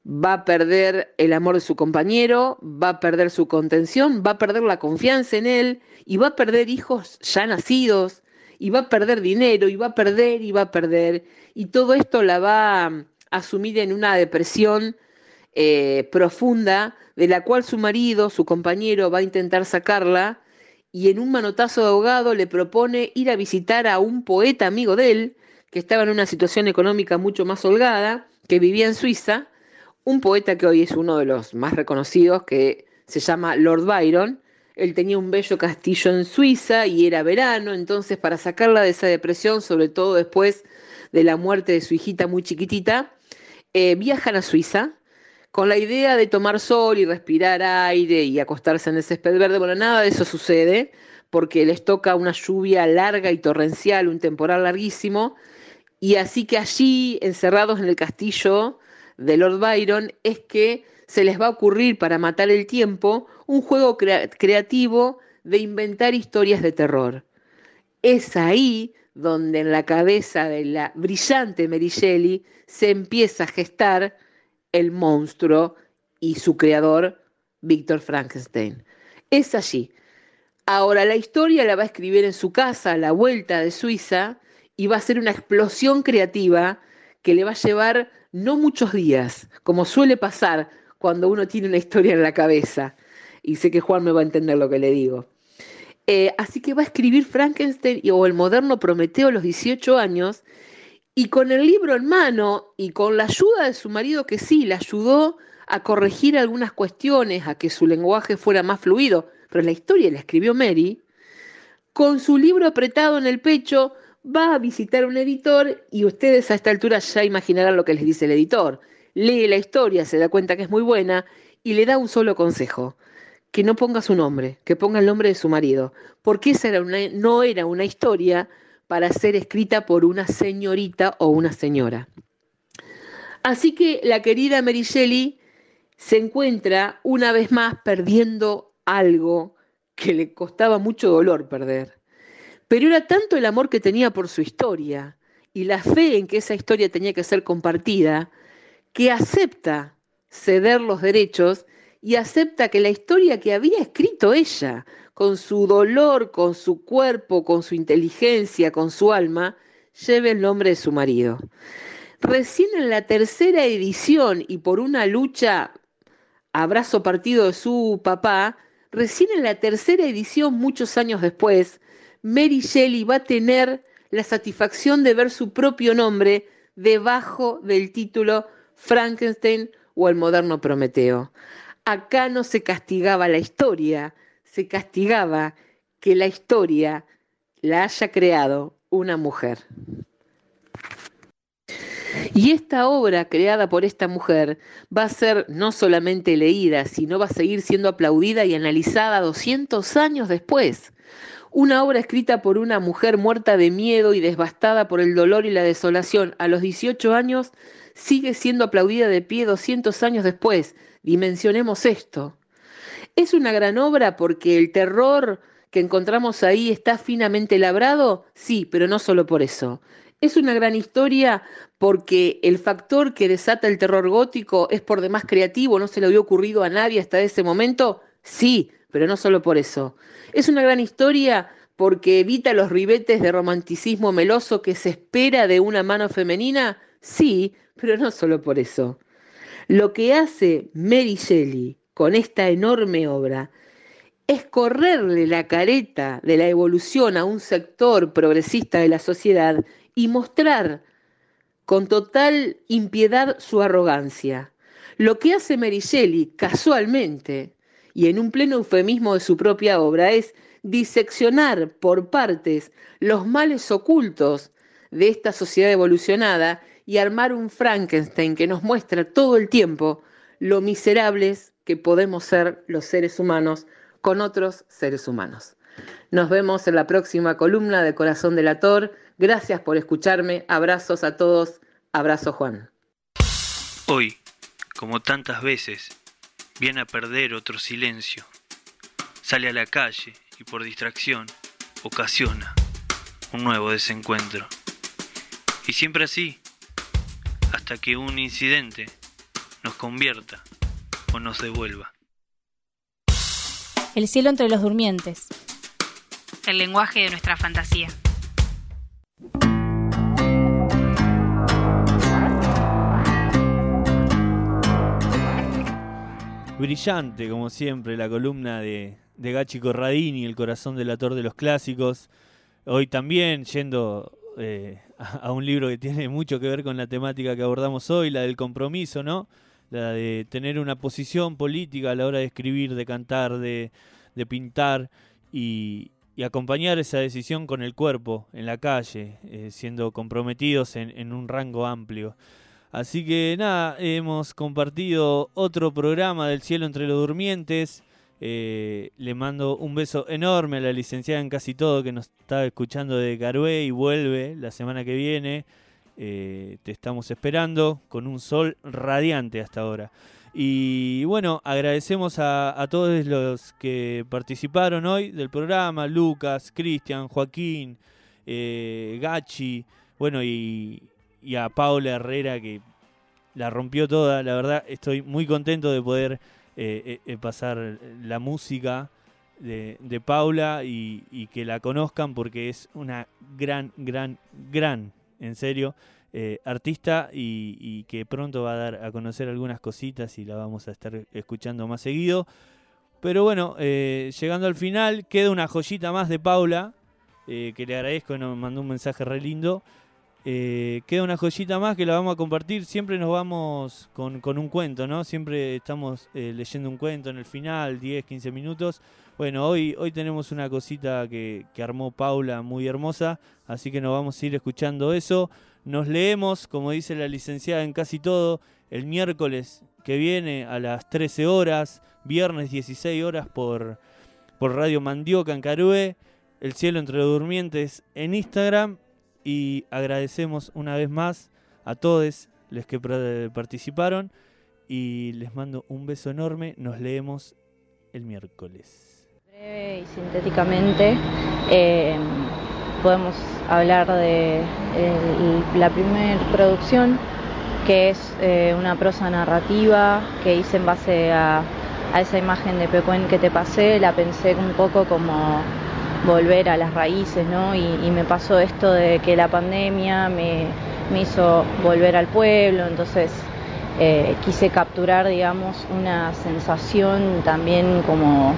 va a perder el amor de su compañero, va a perder su contención, va a perder la confianza en él y va a perder hijos ya nacidos y va a perder dinero y va a perder y va a perder y todo esto la va a asumir en una depresión eh, profunda de la cual su marido, su compañero, va a intentar sacarla y en un manotazo de ahogado le propone ir a visitar a un poeta amigo de él, que estaba en una situación económica mucho más holgada, que vivía en Suiza, un poeta que hoy es uno de los más reconocidos, que se llama Lord Byron, él tenía un bello castillo en Suiza y era verano, entonces para sacarla de esa depresión, sobre todo después de la muerte de su hijita muy chiquitita, eh, viajan a Suiza con la idea de tomar sol y respirar aire y acostarse en el césped verde. Bueno, nada de eso sucede porque les toca una lluvia larga y torrencial, un temporal larguísimo, y así que allí, encerrados en el castillo de Lord Byron, es que se les va a ocurrir para matar el tiempo un juego creativo de inventar historias de terror. Es ahí donde en la cabeza de la brillante Mary Shelley se empieza a gestar el monstruo y su creador, Víctor Frankenstein. Es allí. Ahora la historia la va a escribir en su casa a la vuelta de Suiza y va a ser una explosión creativa que le va a llevar no muchos días, como suele pasar cuando uno tiene una historia en la cabeza. Y sé que Juan me va a entender lo que le digo. Eh, así que va a escribir Frankenstein o el moderno Prometeo a los 18 años y con el libro en mano y con la ayuda de su marido que sí, le ayudó a corregir algunas cuestiones, a que su lenguaje fuera más fluido, pero la historia la escribió Mary, con su libro apretado en el pecho, va a visitar un editor y ustedes a esta altura ya imaginarán lo que les dice el editor. Lee la historia, se da cuenta que es muy buena y le da un solo consejo, que no ponga su nombre, que ponga el nombre de su marido, porque esa era no era una historia para ser escrita por una señorita o una señora. Así que la querida Mary Shelley se encuentra una vez más perdiendo algo que le costaba mucho dolor perder. Pero era tanto el amor que tenía por su historia y la fe en que esa historia tenía que ser compartida, que acepta ceder los derechos y acepta que la historia que había escrito ella, con su dolor, con su cuerpo, con su inteligencia, con su alma, lleve el nombre de su marido. Recién en la tercera edición y por una lucha abrazo partido de su papá, recién en la tercera edición, muchos años después, Mary Shelley va a tener la satisfacción de ver su propio nombre debajo del título Frankenstein o el moderno Prometeo. Acá no se castigaba la historia, se castigaba que la historia la haya creado una mujer. Y esta obra creada por esta mujer va a ser no solamente leída, sino va a seguir siendo aplaudida y analizada 200 años después. Una obra escrita por una mujer muerta de miedo y devastada por el dolor y la desolación a los 18 años sigue siendo aplaudida de pie 200 años después. Dimensionemos esto. Es una gran obra porque el terror que encontramos ahí está finamente labrado, sí, pero no solo por eso. Es una gran historia porque el factor que desata el terror gótico es por demás creativo, no se le había ocurrido a nadie hasta ese momento, sí, pero no solo por eso. Es una gran historia porque evita los ribetes de romanticismo meloso que se espera de una mano femenina, sí, pero no solo por eso. Lo que hace Mary Shelley con esta enorme obra es correrle la careta de la evolución a un sector progresista de la sociedad y mostrar con total impiedad su arrogancia. Lo que hace Mary casualmente, y en un pleno eufemismo de su propia obra, es diseccionar por partes los males ocultos de esta sociedad evolucionada y armar un Frankenstein que nos muestra todo el tiempo lo miserables que podemos ser los seres humanos con otros seres humanos. Nos vemos en la próxima columna de Corazón del Ator Gracias por escucharme. Abrazos a todos. Abrazo Juan. Hoy, como tantas veces, viene a perder otro silencio. Sale a la calle y por distracción ocasiona un nuevo desencuentro. Y siempre así, hasta que un incidente nos convierta o nos devuelva. El cielo entre los durmientes. El lenguaje de nuestra fantasía. Brillante, como siempre, la columna de, de Gachi Corradini, el corazón del ator de los clásicos. Hoy también yendo eh, a, un libro que tiene mucho que ver con la temática que abordamos hoy, la del compromiso, ¿no? La de tener una posición política a la hora de escribir, de cantar, de, de pintar y, y acompañar esa decisión con el cuerpo en la calle, eh, siendo comprometidos en, un rango amplio. Así que nada, hemos compartido otro programa del cielo entre los durmientes. Eh, le mando un beso enorme a la licenciada en casi todo que nos está escuchando de Garué y vuelve la semana que viene. Eh, te estamos esperando con un sol radiante hasta ahora. Y bueno, agradecemos a, todos los que participaron hoy del programa, Lucas, Cristian, Joaquín, eh, Gachi, bueno, y, a Paula Herrera que la rompió toda, la verdad estoy muy contento de poder eh, eh, pasar la música de, Paula y, y que la conozcan porque es una gran, gran, gran, en serio, eh, artista y, que pronto va a dar a conocer algunas cositas y la vamos a estar escuchando más seguido. Pero bueno, eh, llegando al final, queda una joyita más de Paula, eh, que le agradezco, nos mandó un mensaje re lindo. Queda una joyita más que la vamos a compartir. Siempre nos vamos con, un cuento, ¿no? Siempre estamos leyendo un cuento en el final, 10, 15 minutos. Bueno, hoy, hoy tenemos una cosita que, que armó Paula muy hermosa, así que nos vamos a ir escuchando eso. Nos leemos, como dice la licenciada en casi todo, el miércoles que viene a las 13 horas, viernes 16 horas por, por Radio Mandioca en Carué, El Cielo entre Durmientes en Instagram y agradecemos una vez más a todos los que participaron y les mando un beso enorme, nos leemos el miércoles. Y sintéticamente, eh, podemos hablar de la primera producción, que es eh, una prosa narrativa que hice en base a, esa imagen de Pecuen que te pasé, la pensé un poco como volver a las raíces, ¿no? Y, me pasó esto de que la pandemia me, hizo volver al pueblo, entonces eh, quise capturar, digamos, una sensación también como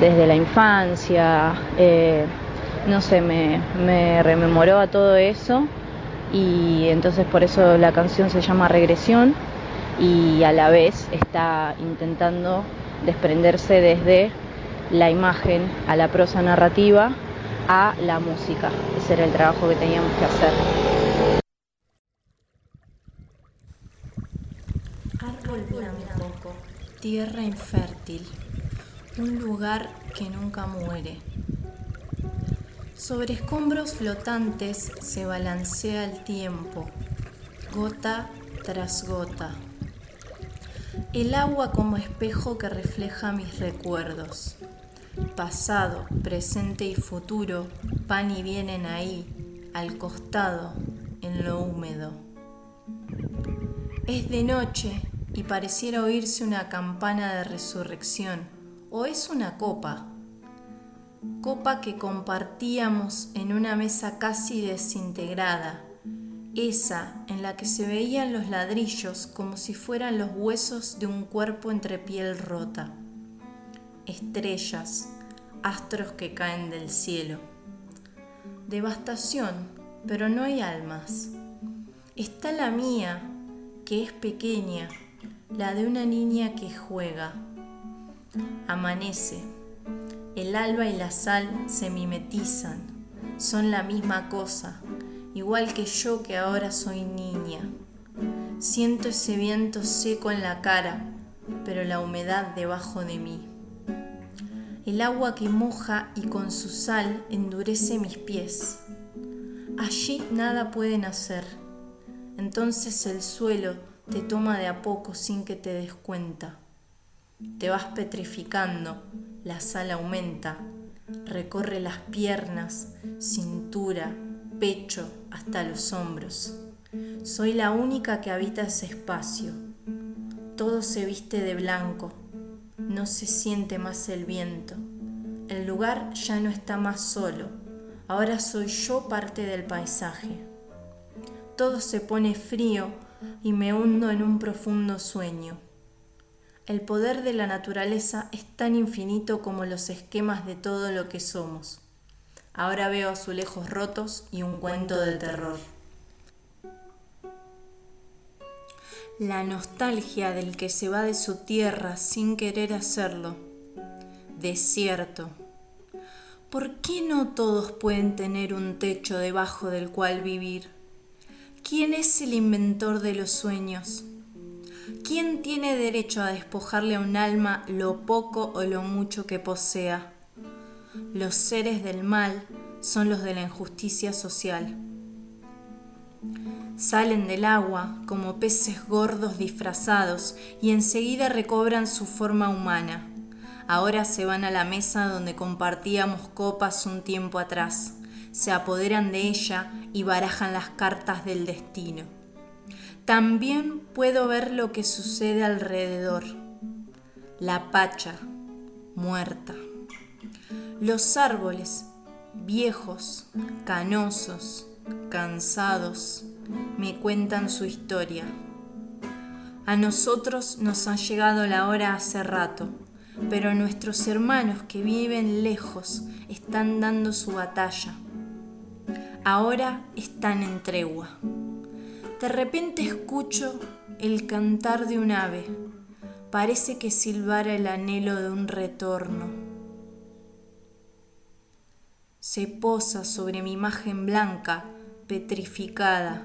desde la infancia. Eh, no sé, me, me rememoró a todo eso y entonces por eso la canción se llama Regresión y a la vez está intentando desprenderse desde la imagen a la prosa narrativa a la música. Ese era el trabajo que teníamos que hacer. Árbol blanco, tierra infértil, un lugar que nunca muere. Sobre escombros flotantes se balancea el tiempo, gota tras gota. El agua como espejo que refleja mis recuerdos. Pasado, presente y futuro van y vienen ahí, al costado, en lo húmedo. Es de noche y pareciera oírse una campana de resurrección, o es una copa. Copa que compartíamos en una mesa casi desintegrada, esa en la que se veían los ladrillos como si fueran los huesos de un cuerpo entre piel rota. Estrellas, astros que caen del cielo. Devastación, pero no hay almas. Está la mía, que es pequeña, la de una niña que juega. Amanece. El alba y la sal se mimetizan. Son la misma cosa, igual que yo que ahora soy niña. Siento ese viento seco en la cara, pero la humedad debajo de mí. El agua que moja y con su sal endurece mis pies. Allí nada pueden hacer. Entonces el suelo te toma de a poco sin que te des cuenta. Te vas petrificando, la sal aumenta, recorre las piernas, cintura, pecho hasta los hombros. Soy la única que habita ese espacio. Todo se viste de blanco, no se siente más el viento. El lugar ya no está más solo, ahora soy yo parte del paisaje. Todo se pone frío y me hundo en un profundo sueño. El poder de la naturaleza es tan infinito como los esquemas de todo lo que somos. Ahora veo azulejos rotos y un cuento de terror. La nostalgia del que se va de su tierra sin querer hacerlo. Desierto. ¿Por qué no todos pueden tener un techo debajo del cual vivir? ¿Quién es el inventor de los sueños? ¿Quién tiene derecho a despojarle a un alma lo poco o lo mucho que posea? Los seres del mal son los de la injusticia social. Salen del agua como peces gordos disfrazados y enseguida recobran su forma humana. Ahora se van a la mesa donde compartíamos copas un tiempo atrás se apoderan de ella y barajan las cartas del destino. También puedo ver lo que sucede alrededor. La pacha, muerta. Los árboles, viejos, canosos, cansados, me cuentan su historia. A nosotros nos ha llegado la hora hace rato, pero nuestros hermanos que viven lejos están dando su batalla ahora están en tregua. De repente escucho el cantar de un ave. Parece que silbara el anhelo de un retorno. Se posa sobre mi imagen blanca, petrificada,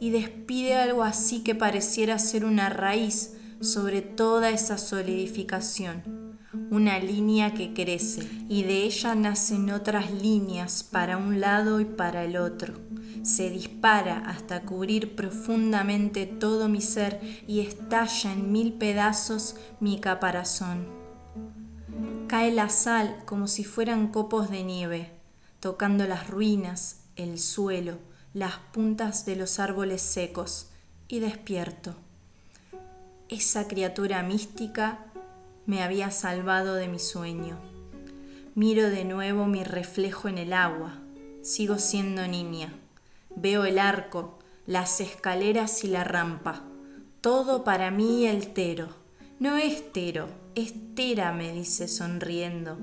y despide algo así que pareciera ser una raíz sobre toda esa solidificación una línea que crece y de ella nacen otras líneas para un lado y para el otro. Se dispara hasta cubrir profundamente todo mi ser y estalla en mil pedazos mi caparazón. Cae la sal como si fueran copos de nieve, tocando las ruinas, el suelo, las puntas de los árboles secos, y despierto. Esa criatura mística me había salvado de mi sueño. Miro de nuevo mi reflejo en el agua. Sigo siendo niña. Veo el arco, las escaleras y la rampa. Todo para mí el tero. No es tero, es tera, me dice sonriendo.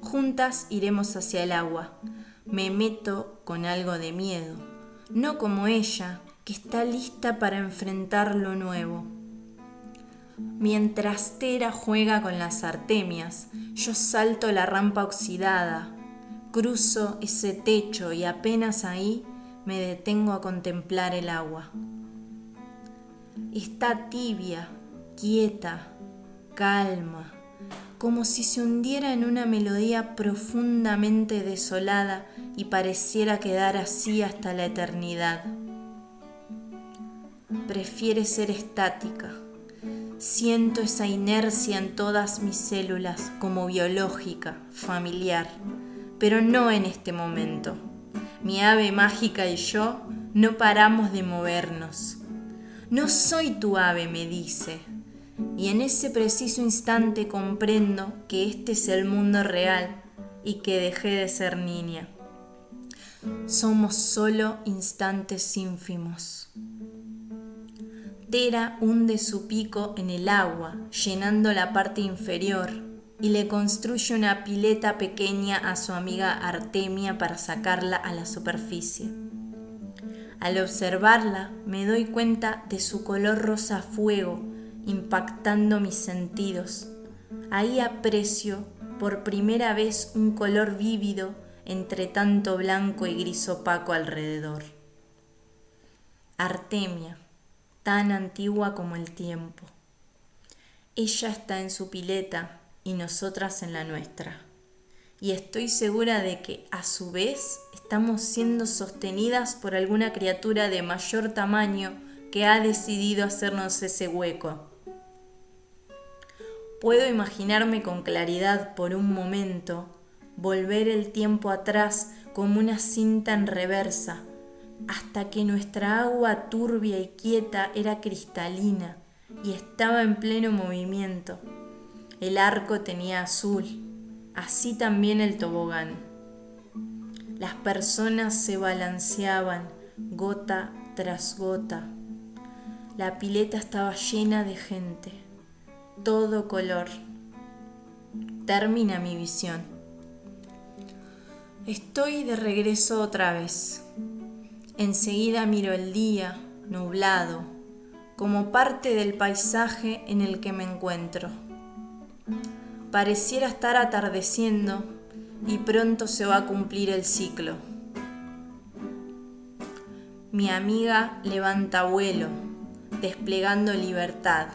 Juntas iremos hacia el agua. Me meto con algo de miedo, no como ella, que está lista para enfrentar lo nuevo. Mientras Tera juega con las artemias, yo salto la rampa oxidada, Cruzo ese techo y apenas ahí me detengo a contemplar el agua. Está tibia, quieta, calma, como si se hundiera en una melodía profundamente desolada y pareciera quedar así hasta la eternidad. Prefiere ser estática. Siento esa inercia en todas mis células como biológica, familiar, pero no en este momento. Mi ave mágica y yo no paramos de movernos. No soy tu ave, me dice, y en ese preciso instante comprendo que este es el mundo real y que dejé de ser niña. Somos solo instantes ínfimos. Tera hunde su pico en el agua, llenando la parte inferior, y le construye una pileta pequeña a su amiga Artemia para sacarla a la superficie. Al observarla me doy cuenta de su color rosa fuego impactando mis sentidos. Ahí aprecio por primera vez un color vívido entre tanto blanco y gris opaco alrededor. Artemia, tan antigua como el tiempo. Ella está en su pileta y nosotras en la nuestra. Y estoy segura de que a su vez estamos siendo sostenidas por alguna criatura de mayor tamaño que ha decidido hacernos ese hueco. Puedo imaginarme con claridad por un momento volver el tiempo atrás como una cinta en reversa, hasta que nuestra agua turbia y quieta era cristalina y estaba en pleno movimiento. El arco tenía azul, así también el tobogán. Las personas se balanceaban gota tras gota. La pileta estaba llena de gente todo color. Termina mi visión. Estoy de regreso otra vez. Enseguida miro el día, nublado, como parte del paisaje en el que me encuentro. Pareciera estar atardeciendo y pronto se va a cumplir el ciclo. Mi amiga levanta vuelo, desplegando libertad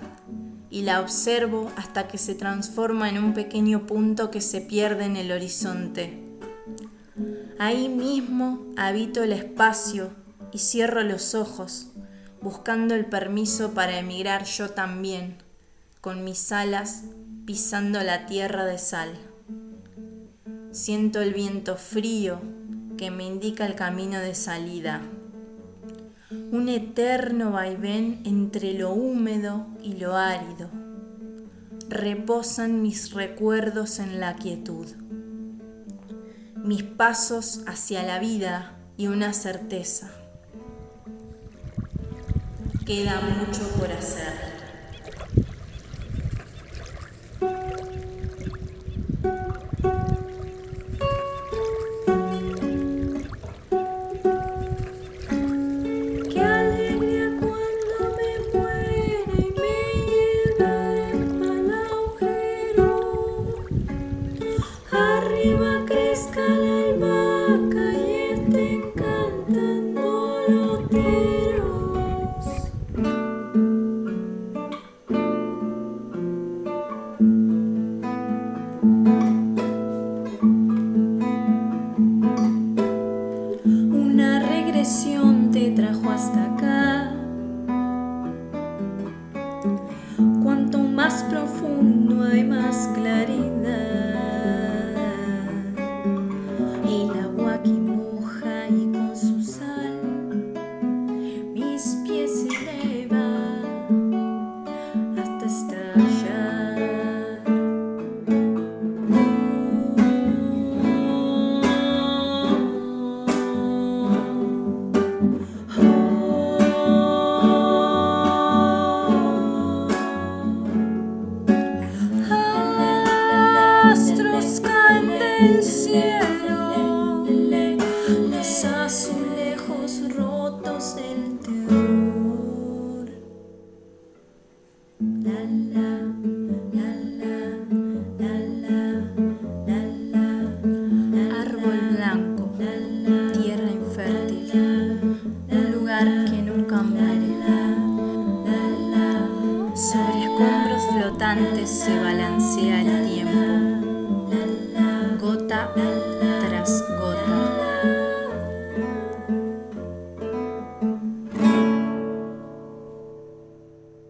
y la observo hasta que se transforma en un pequeño punto que se pierde en el horizonte. Ahí mismo habito el espacio y cierro los ojos, buscando el permiso para emigrar yo también, con mis alas pisando la tierra de sal. Siento el viento frío que me indica el camino de salida un eterno vaivén entre lo húmedo y lo árido. Reposan mis recuerdos en la quietud, mis pasos hacia la vida y una certeza. Queda mucho por hacer.